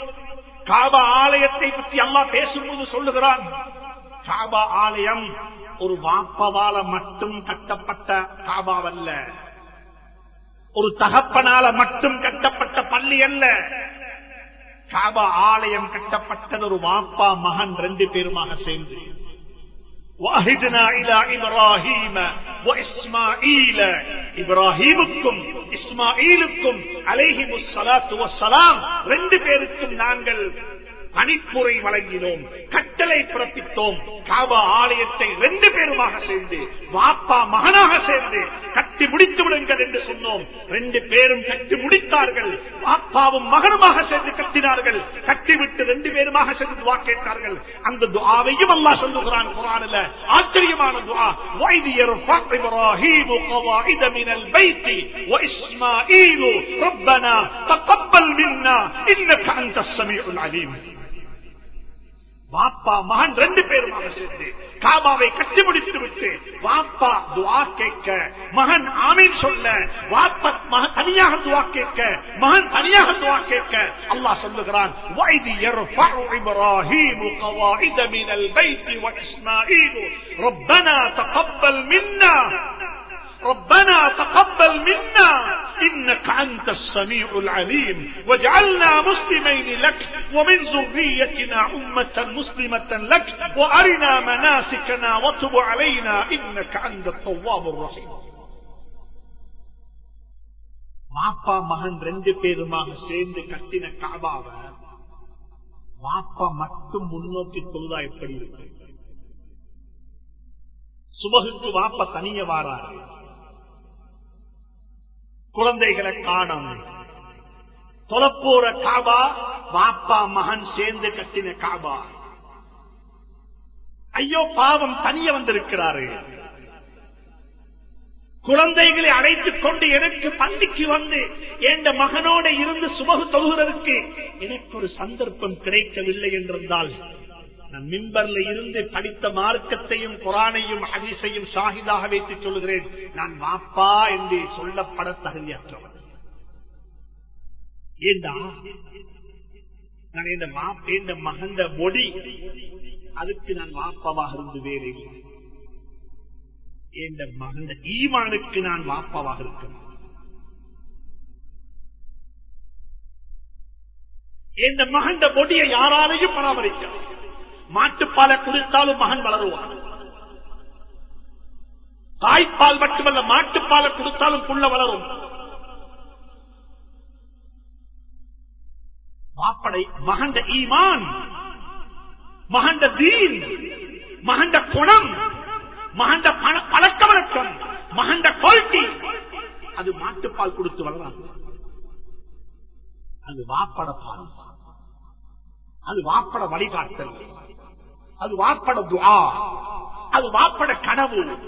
காபா ஆலயத்தை பற்றி அல்லாஹ் பேசும்போது சொல்லுகிறான் காபா ஆலயம் ஒரு வாப்பவால மட்டும் கட்டப்பட்ட காபாவல்ல. ஒரு தகப்பனால மட்டும் கட்டப்பட்ட பள்ளி அல்ல. காபா ஆலயம் கட்டப்பட்டது ஒரு வாப்பா மகன் ரெண்டு பேருமாக சேர்ந்து. இப்ராஹீமுக்கும் இஸ்மாயிலுக்கும் அலைஹிமுஸ் ரெண்டு பேருக்கும் நாங்கள் பணிப்புரை வழங்கினோம் கட்டளை பிறப்பித்தோம் காபா ஆலயத்தை ரெண்டு பேருமாக சேர்ந்து வாப்பா மகனாக சேர்ந்து கட்டி முடித்து விடுங்கள் என்று சொன்னோம் ரெண்டு பேரும் கட்டி முடித்தார்கள் வாப்பாவும் மகனுமாக சேர்ந்து கட்டினார்கள் கட்டிவிட்டு ரெண்டு பேருமாக சேர்ந்து துவா கேட்டார்கள் அந்த துவாவையும் அல்லா சொல்லுகிறான் குரானில் ஆச்சரியமான துவா வைதியர் இப்ராஹீம் قواعد من البيت وإسماعيل ربنا تقبل منا إنك أنت السميع العليم வாப்பா மகன் ரெண்டு பேருமாக சேர்ந்து காபாவை கட்டி முடித்து விட்டு வாப்பா துவா கேட்க மகன் ஆமீன் சொல்ல வாப்பா மகன் தனியாக துவா கேட்க மகன் தனியாக துவா கேட்க அல்லாஹ் சொல்லுகிறான் வைதி يرفع إبراهيم قواعد من البيت وإسماعيل ربنا تقبل منا ربنا تقبل منا إنك أنت السميع العليم واجعلنا مسلمين لك ومن ذريتنا أمة مسلمة لك وأرنا مناسكنا وتب علينا إنك أنت التواب الرحيم வாப்பா மகன் ரெண்டு பேருமாக சேர்ந்து கட்டின காபாவ வாப்பா மட்டும் முன்னோக்கி தொழுதா எப்படி இருக்கு சுபகுக்கு வாப்பா தனிய வாராரு குழந்தைகளை காணும். தொலப்போற காபா வாப்பா மகன் சேர்ந்து கட்டின காபா. ஐயோ பாவம் தனிய வந்திருக்கிறாரு. குழந்தைகளை அழைத்துக் கொண்டு எனக்கு பந்திக்கு வந்து எந்த மகனோட இருந்து சுமகு தொழுகிறதுக்கு எனக்கு ஒரு சந்தர்ப்பம் கிடைக்கவில்லை என்றிருந்தால் நான் மிம்பர்ல இருந்து படித்த மார்க்கத்தையும் குரானையும் ஹதீஸையும் ஷாஹிதாக வைத்து சொல்கிறேன் நான் வாப்பா என்று சொல்லப்பட தகுதியற்றவன். ஏண்டா? நான் இந்த மாப்ப இந்த மகந்த மொழி அதுக்கு நான் வாப்பாவாக இருந்து வேறு இந்த மகந்த ஈமானுக்கு நான் வாப்பாவாக இருக்கிறேன் என் மகந்த மொழியை யாராலையும் பராமரிக்கலாம் மாட்டுப்பாலை குடித்தாலும் மகன் வளருவான். தாய்ப்பால் மட்டுமல்ல மாட்டுப்பாலை கொடுத்தாலும் புள்ள வளரும். மாப்படை மகண்ட ஈமான் மகண்ட தீன் மகண்ட குணம் மகண்ட பழக்க வழக்கம் மகண்ட குவாலிட்டி. அது மாட்டுப்பால் கொடுத்து வளராது. அது வாப்பட பால் அது வாப்பட வழிகாட்டல். அது வாப்பட துவா. அது வாப்பட கனவு.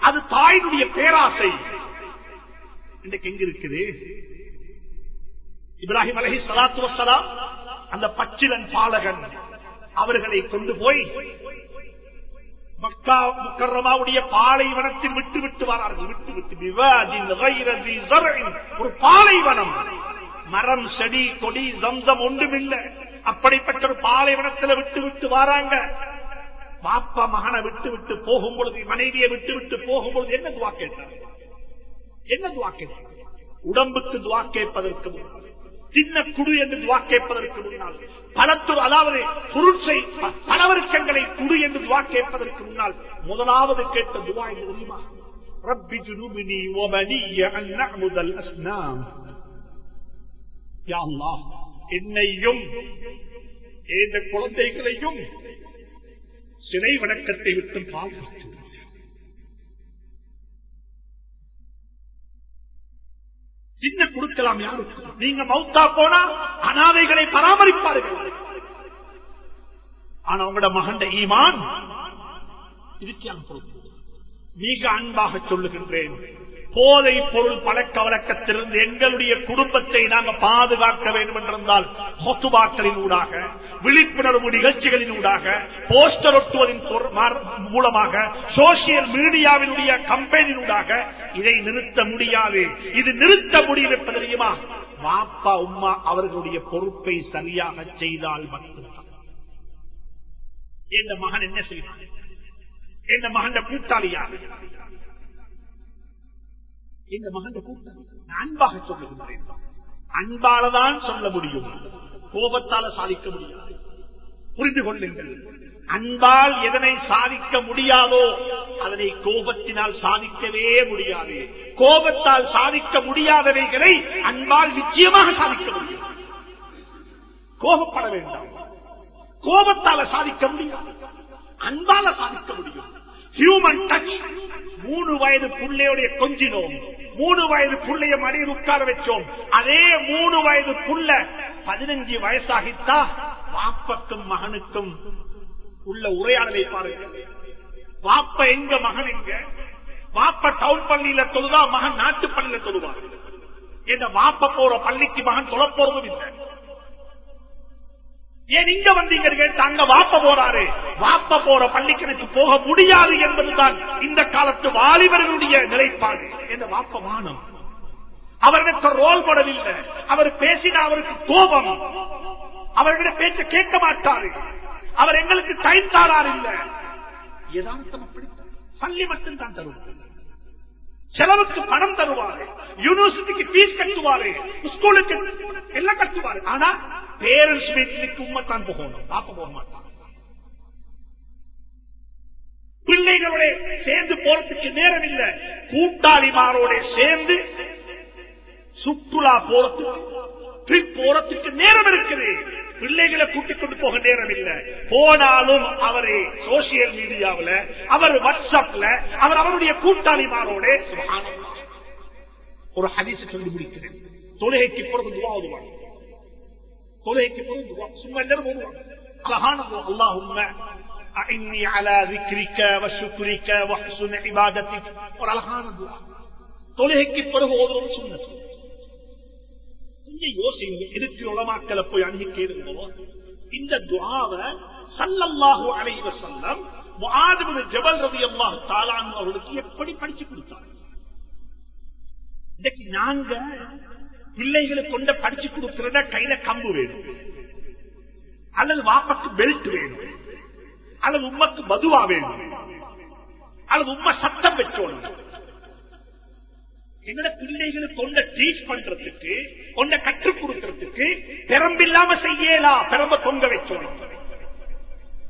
அது தாயினுடைய பேராசை. இன்னைக்கு எங்க இருக்குது? இப்ராஹிம் அலஹி சலாத்து வசலாம் அந்த பச்சிலன் பாலகன் அவர்களை கொண்டு போய் மக்கா முக்கரமாவுடைய பாலைவனத்தில் விட்டு விட்டு வரார்கள். விட்டு விட்டு. விவாதி ஒரு பாலைவனம். மரம் செடி கொடி சம்சம் ஒன்றுமில்லை. அப்படிப்பட்ட ஒரு பாலைவனத்தில் விட்டு விட்டு வாராங்க. பாப்பா மகனை விட்டு விட்டு போகும் பொழுது மனைவியை விட்டு விட்டு போகும் பொழுது என்ன துவா கேட்டார்? என்ன துவா கேட்டார்? உடம்புக்கு துவா கேட்பதற்கு சின்ன குடு என்று துவா கேட்பதற்கு முன்னால் பலத்தொரு அதாவது பொருட்சை பலவருஷங்களை குடு என்று துவா கேட்பதற்கு முன்னால் முதலாவது கேட்ட துவா என்று தெரியுமா? ரப்பி ஜுனுமினி ஒபனிய முதல் அஸ்னாம். யா அல்லாஹ், என்னையும் இந்த குழந்தைகளையும் சிலை வணக்கத்தை விட்டு பாதுகாத்து சின்ன கொடுக்கலாம் யாருக்கும் நீங்க மௌத்தா போனா அனாதைகளை பராமரிப்பார்கள். ஆனா உங்களோட மகண்ட ஈமான் இதுக்கு நீங்க அன்பாக சொல்லுகின்றேன். போதை பொருள் பழக்க வழக்கத்திலிருந்து எங்களுடைய குடும்பத்தை நாங்கள் பாதுகாக்க வேண்டும் என்றிருந்தால் சொத்துபாக்களின் ஊடாக விழிப்புணர்வு நிகழ்ச்சிகளின் ஊடாக போஸ்டர் ஒட்டுவதின் மூலமாக சோசியல் மீடியாவினுடைய கம்பெனியின் ஊடாக இதை நிறுத்த முடியாது. இது நிறுத்த முடியும் என்பது தெரியுமா? வாப்பா உம்மா அவர்களுடைய பொறுப்பை சரியாக செய்தால் மட்டும்தான். என் மகன் என்ன செய்தான் என் மகன் கூட்டாளியா? எங்க மகன் கூட்டம் அன்பாக சொல்லுகின்றேன் அன்பாலதான் சொல்ல முடியும். கோபத்தால சாதிக்க முடியாது. புரிந்து கொள்ளுங்கள். அன்பால் எதனை சாதிக்க முடியாதோ அதனை கோபத்தினால் சாதிக்கவே முடியாது. கோபத்தால் சாதிக்க முடியாதவைகளை அன்பால் நிச்சயமாக சாதிக்க முடியும். கோபப்பட வேண்டாம். கோபத்தால சாதிக்க முடியாது. அன்பால சாதிக்க முடியும். ஹியூமன் டச் மூணு வயது புள்ளையுடைய கொஞ்சினோம். மூணு வயது புள்ளைய மடியில் உட்கார வச்சோம். அதே மூணு வயது புள்ள பதினஞ்சு வயசாகித்தா வாப்பக்கும் மகனுக்கும் உள்ள உரையாடலை பாருங்கள் வாப்ப எங்க மகன் எங்க? வாப்ப டவுன் பள்ளியில தொழுதா மகன் நாட்டு பள்ளியில தொழுவார். இந்த வாப்ப போற பள்ளிக்கு மகன் தொலை போறதும் இல்லை. ஏன் இங்க வந்தீங்க கேட்டு அங்க வாப்ப போறாரு. வாப்ப போற பள்ளிக்கணக்கு போக முடியாது என்பதுதான் இந்த காலத்து வாலிபர்களுடைய நிலைப்பாடு. என்ற வாப்ப மானம் அவர்களுக்கு ரோல் மாடல் இல்லை. அவர் பேசின அவருக்கு கோபம். அவர்களிட பேச்ச கேட்க மாட்டாரு. அவர் எங்களுக்கு டைம் தாரார் இல்ல. யதார்த்தம் அப்படித்தான். பள்ளி மட்டும் தான் தருவார் செலவுக்கு பணம் தருவாரு. யூனிவர்சிட்டிக்கு பீஸ் கட்டுவாரு. ஸ்கூலுக்கு எல்லாம் கட்டுவாரு. ஆனா பேரண்ட்ஸ் மீட்டிங்க்கு உண்மைத்தான் போகணும். பாப்ப போக மாட்டான் பிள்ளைகளோட சேர்ந்து போறதுக்கு நேரம் இல்லை. கூட்டாளிமாரோட சேர்ந்து சுற்றுலா போறதுக்கு ட்ரிப் போறதுக்கு நேரம் இருக்குது. பிள்ளைகளை கூட்டிக் கொண்டு போக நேரம் இல்ல. போனாலும் அவரு சோசியல் மீடியாவில் அவர் வாட்ஸ்அப்ல அவர் அவருடைய கூட்டாளிமாரோட ஒரு ஹரிசு சொல்லி முடிக்கிறேன். தொழுகைக்கு பிறகு துவா ஓதுவாங்க. தொலைக்கு பொருந்துவான் சும்மா எல்லாரும் போடுவாங்க அழகான அல்லாஹும் ஒரு அழகான துஆ. தொழுகைக்கு பிறகு ஓதுவது சுன்னத் போய் அணுகி கேளுங்கோ. இந்த துஆவை சல்லல்லாஹு அலைஹி வஸல்லம் முஆத் இப்னு ஜபல் ரலியல்லாஹு அவர்களுக்கு எப்படி படிச்சு கொடுத்தாங்க? இன்னைக்கு நாங்க பிள்ளைகளுக்கு கொண்ட படிச்சு கொடுக்கிறத கையில கம்பு வேணும். அல்லது வாப்பக்கு பெல்ட் வேணும். அல்லது உம்மக்கு மதுவா வேணும். அல்லது உம்ம சத்தம் வச்சோணும். எங்கட பிள்ளைகளுக்கு கொண்ட டீச் பண்றதுக்கு கொண்ட கற்றுக் கொடுக்கறதுக்கு பெரம்பில்லாம செய்யலாம் பெரம்ப தொங்க வச்சோம்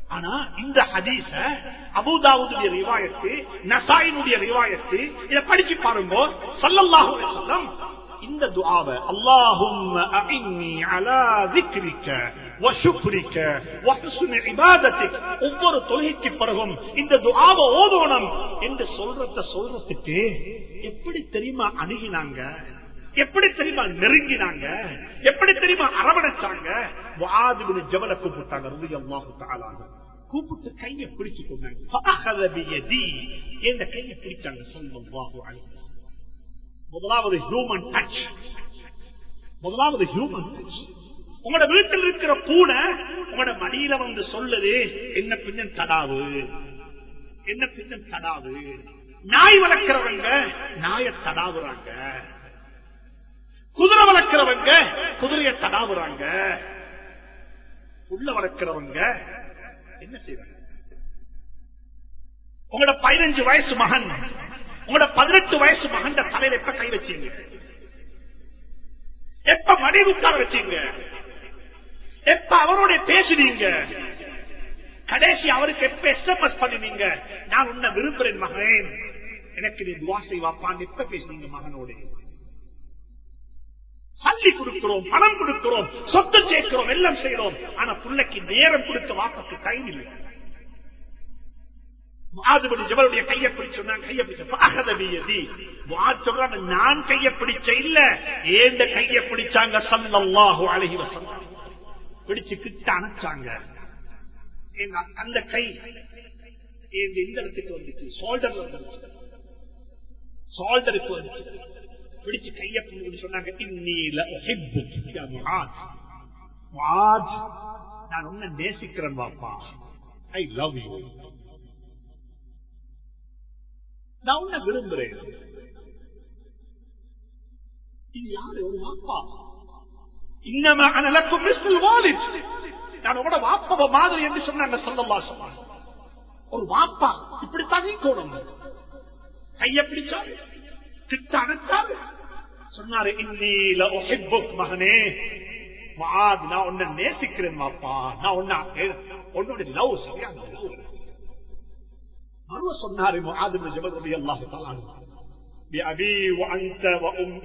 ஆனா இந்த ஹதீச அபுதாவுடைய ரிவாயத்து நசாயினுடைய ரிவாயத்து இதை படிச்சு பாருங்க. சல்லல்லாஹு இந்த துஆவை அல்லாஹும்ம அஇன்னி அலா ذِكْرِكَ وَشُكْرِكَ وَحُسْنِ عِبَادَتِكَ ஒவ்வொரு தொழுகைக்கு பிறகும் இந்த துஆவை ஓதணும் என்று சொல்றத சொல்றதுக்கு எப்படி தெரியுமா அணுகினாங்க எப்படி தெரியுமா நெருங்கினாங்க எப்படி தெரியுமா அரவணைச்சாங்க வாதிபுல ஜபல கூப்பிட்டாங்க ரலியல்லாஹு தஆலா கூப்பிட்டு கையை பிடிச்சு கொண்டாங்க فأخذ بيدي இந்த கையை பிடிச்சாங்க ஸல்லல்லாஹு அலைஹி வஸல்லம் முதலாவது ஹியூமன் டச் முதலாவது ஹியூமன் டச் உங்களோட வீட்டில் இருக்கிற பூனை உங்களோட மடியில வந்து சொல்லுது என்ன பின்ன தடாவு? என்ன பின்ன தடாவு? நாய் வளர்க்கிறவங்க நாய தடாவுறாங்க. குதிரை வளர்க்கிறவங்க குதிரைய தடாவுறாங்க. உள்ள வளர்க்கிறவங்க என்ன செய்வாங்க உங்களோட பதினஞ்சு வயசு மகன். உங்களோட பதினெட்டு வயசு மகன் தலையில எப்ப கை வச்சீங்க? எப்ப மடி உட்கார வச்சீங்க? எப்ப அவரோட பேசுனீங்க? கடைசி அவருக்கு எப்ப எஸ்எம்எஸ் பண்ணினீங்க? நான் உன்னை விரும்புறேன் மகன். எனக்கு நீ துவாசை வாப்பான்னு எப்ப பேசுனீங்க மகனோட? சல்லி கொடுக்கிறோம் பணம் கொடுக்கிறோம் சொத்து சேர்க்கிறோம் எல்லாம் செய்யறோம் ஆனா பிள்ளைக்கு நேரம் கொடுக்க வாப்பக்கு டைம் இல்லை. ஜபலுடைய கையை பிடிச்சு சொன்னாங்க கையை பிடிச்ச நான் கையை பிடிச்ச இல்ல ஏந்த கையை பிடிச்சாங்க சல்லாஹு அழகி வஸல்லம். பிடிச்சு கிட்ட அணைச்சாங்க. அந்த கை இந்த இடத்துக்கு வந்துச்சு ஷோல்டர்ல வந்துச்சு. சோல்டருக்கு வந்துச்சு. பிடிச்சு கையை பிடிச்சு சொன்னாங்க நான் உன்னை நேசிக்கிறேன் பாப்பா. ஐ லவ் யூ நான் விரும்புறேன். இது யாரு? ஒரு வாப்பா. இன்னமா அனலக்கும் மிஸ்டர் வாலிட் நான் உங்களோட வாப்பவ மாதிரி என்று சொன்னாங்க சொல்லல்லா சொன்னாங்க ஒரு வாப்பா. இப்படித்தான் நீக்கணும் கைய பிடிச்சாரு திட்ட அணைச்சாரு சொன்னாரு இன்னீல ஒஹிப்புக் மகனே. மாத் நான் உன்னை நேசிக்கிறேன் வாப்பா. நான் உன்ன உன்னோட லவ் சரியான லவ். மறுவ சொன்னாரு முஆது பின் ஜபல் ரலியல்லாஹு தஆலா அன்ஹு. பிஅபி வஅன்த வஉம்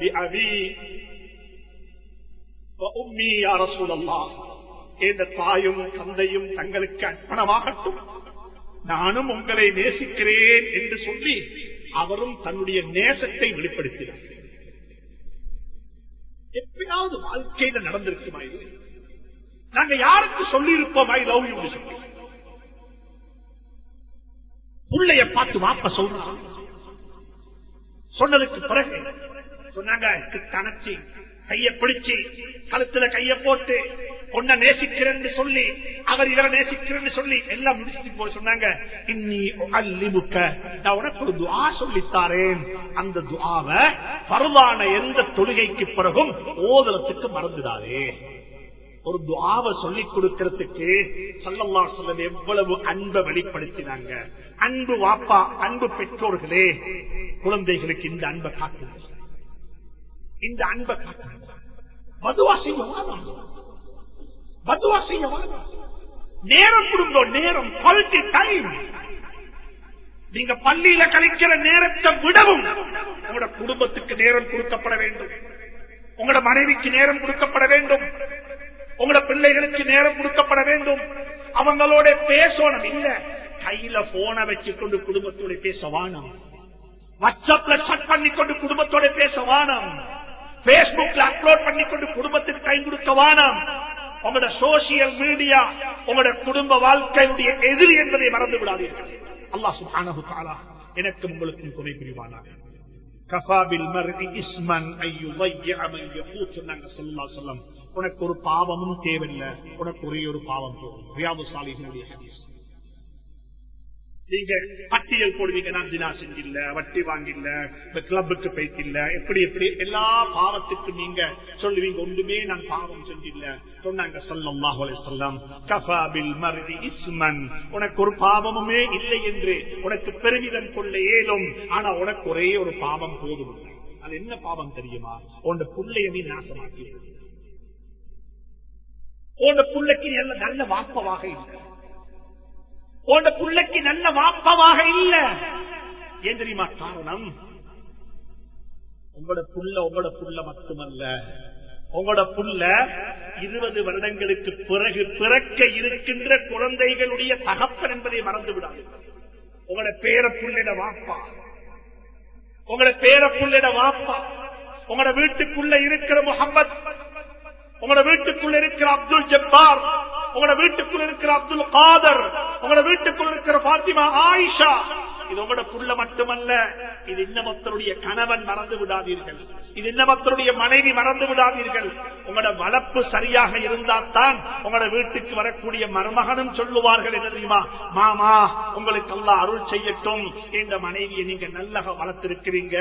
இந்த தாயும் தந்தையும் தங்களுக்கு அர்ப்பணமாகட்டும். நானும் உங்களை நேசிக்கிறேன் என்று சொல்லி அவரும் தன்னுடைய நேசத்தை வெளிப்படுத்தினார். எப்பயாவது வாழ்க்கையில நடந்திருக்குமா இது? நாங்க யாருக்கு சொல்லி இருப்போம் லவ் யூ சொல்லி. பிள்ளைய பார்த்து வாப்ப சொல்றான் சொன்னதுக்கு பிறகு சொன்னாங்க கணச்சி கைய பிடிச்சு கழுத்துல கைய போட்டு பொண்ண நேசிக்கிறேன்னு சொல்லி அவர் இவரை நேசிக்கிறேன்னு சொல்லி எல்லாம் முடிச்சுட்டு போய் சொன்னாங்க. இன்னி அல்லிமுக்க நான் உனக்கு ஒரு துவா சொல்லித்தாரேன். அந்த துவாவை பரவான எந்த தொழுகைக்கு பிறகும் ஓதலத்துக்கு மறந்துடாதே. ஒரு துவாவை சொல்லிக் கொடுக்கறதுக்கு சல்லல்லா சொல்லம் எவ்வளவு அன்பை வெளிப்படுத்தினாங்க. அன்பு வாப்பா அன்பு பெற்றோர்களே குழந்தைகளுக்கு இந்த அன்பை காட்டுங்க இந்த அன்பை காட்டுங்க மதுவா செய்ய மதுவா செய்ய நேரம் கொடுங்க நேரம். குவாலிட்டி டைம் நீங்க பள்ளியில கழிக்கிற நேரத்தை விடவும் உங்களோட குடும்பத்துக்கு நேரம் கொடுக்கப்பட வேண்டும். உங்களோட மனைவிக்கு நேரம் கொடுக்கப்பட வேண்டும். உங்களோட பிள்ளைகளுக்கு நேரம் கொடுக்கப்பட வேண்டும். அவங்களோட பேசணும் இல்லை. கையில போன வச்சுக்கொண்டு குடும்பத்தோட பேச வானம். வாட்ஸ்அப்ல சட் பண்ணிக்கொண்டு குடும்பத்தோட பேச வானம். பேஸ்புக்ல அப்லோட் பண்ணிக்கொண்டு குடும்பத்துக்கு கை கொடுக்க வானம். உங்களோட சோசியல் மீடியா உங்களோட குடும்ப வாழ்க்கையுடைய எதிரி என்பதை மறந்து விடாதீர்கள். அல்லா சுபானு தஆலா எனக்கு உங்களுக்கும் துணை புரிவானாக. உனக்கு ஒரு பாவமும் தேவையில்லை. உனக்கு ஒரே ஒரு பாவம் போதும். ரியாது சாலிஹினுடைய ஹதீஸ். நீங்க பட்டியல் போடுவீங்க நான் தினா செஞ்சில்ல வட்டி வாங்கில்ல கிளப்புக்கு போய்த்தில்ல எப்படி எப்படி எல்லா பாவத்துக்கும் நீங்க சொல்லுவீங்க. ஒன்றுமே நான் பாவம் செஞ்சில்ல. சொன்னாங்க உனக்கு ஒரு பாவமுமே இல்லை என்று உனக்கு பெருமிதம் கொள்ள இயலும். ஆனா உனக்கு ஒரே ஒரு பாவம் போதும். அது என்ன பாவம் தெரியுமா? உன் புள்ளைய நீ நாசமாக்கி உன் புள்ளைக்கு நல்ல நல்ல வாப்பவாக இருக்கிறது உன் பிள்ளைக்கு நல்ல வாப்பமாக இல்ல. ஏன் தெரியுமா காரணம்? உங்களோட புள்ள உங்களோட புள்ள மட்டுமல்ல. உங்களோட புள்ள இருபது வருடங்களுக்கு பிறகு பிறக்க இருக்கின்ற குழந்தைகளுடைய தகப்பன் என்பதை மறந்து விடாது உங்களோட பேர புள்ளிட வாப்பா. உங்களோட பேர புள்ளிட வாப்பா. உங்களோட வீட்டுக்குள்ள இருக்கிற முகம்மத் உங்களோட வீட்டுக்குள்ள இருக்கிற அப்துல் ஜப்பார். உங்களோட வீட்டுக்குள்ள இருக்கிற அப்துல் காதர் உங்களோட வீட்டுக்குள்ள இருக்கிற பாத்திமா ஆயிஷா இது உங்களோட புள்ள மட்டுமல்ல இது இன்னமத்தருடைய கணவன் மறந்து விடாதீர்கள். இது இன்னமத்தருடைய மனைவி மறந்து விடாதீர்கள். உங்களோட வளர்ப்பு சரியாக இருந்தால்தான் உங்களோட வீட்டுக்கு வரக்கூடிய மருமகனும் சொல்லுவார்கள் என்ன தெரியுமா? மாமா உங்களுக்கு அல்லா அருள் செய்யட்டும். இந்த மனைவியை நீங்க நல்லக வளர்த்திருக்கிறீங்க.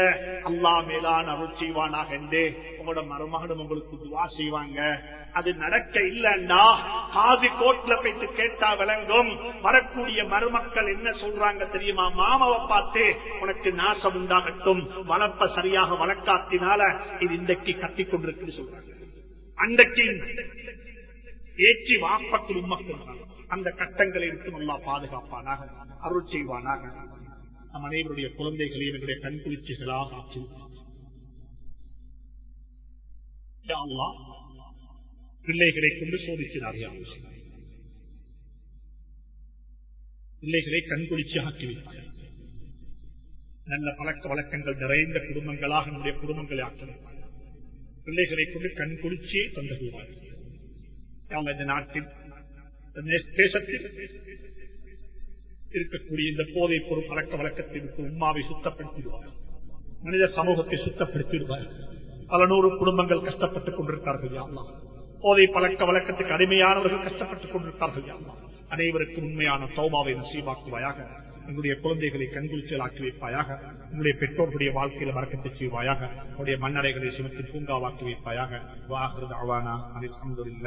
அல்லா மேலான அருள் செய்வானாக என்று உங்களோட மருமகனும் உங்களுக்கு துவா செய்வாங்க. அது நடக்க இல்லைன்னா காதி கோட்ல போயிட்டு கேட்டா விளங்கும். வரக்கூடிய மருமக்கள் என்ன சொல்றாங்க தெரியுமா? மாமாவை பார்த்து உனக்கு நாசம் உண்டாகட்டும் வளர்ப்ப சரியாக வளர்க்காத்தினால இது இன்றைக்கு கத்திக் கொண்டிருக்கு சொல்றாங்க. அன்றைக்கு ஏற்றி வாப்பத்தில் உம்மக்கள் அந்த கட்டங்களை இருக்கும் நல்லா பாதுகாப்பானாக அருள் செய்வானாக. நம் அனைவருடைய குழந்தைகளையும் என்னுடைய கண் குளிர்ச்சிகளாக பிள்ளைகளை கொண்டு சோதிக்கிறார்கள் பிள்ளைகளை கண்குளிச்சி ஆக்கிவிட்டார்கள் நல்ல பழக்க வழக்கங்கள் நிறைந்த குடும்பங்களாக நம்முடைய குடும்பங்களை ஆக்கி பிள்ளைகளை கொண்டு கண் குளிச்சே தந்துகிறார் இந்த நாட்டில் தேசத்தில் இருக்கக்கூடிய இந்த போதை பொருள் பழக்க வழக்கத்திற்கு உமாவை சுத்தப்படுத்திடுவார் மனித சமூகத்தை சுத்தப்படுத்திடுவார் பல நூறு குடும்பங்கள் கஷ்டப்பட்டுக் கொண்டிருக்கார்கள் யாமா போதை பழக்க வழக்கத்துக்கு அடிமையானவர்கள் கஷ்டப்பட்டுக் கொண்டிருக்கார்கள் யாமா அனைவருக்கும் உண்மையான சௌபாவை நசீபாக்குவாயாக. உங்களுடைய குழந்தைகளை கண்குளிச்சல் ஆக்கி வைப்பாயாக உங்களுடைய பெற்றோர்களுடைய வாழ்க்கையில மறக்கத்தை செய்வாயாக உங்களுடைய மண்ணறைகளை சிவத்தின் பூங்காவாக்கி வைப்பாயாக. வாகிறது அவானா அனில்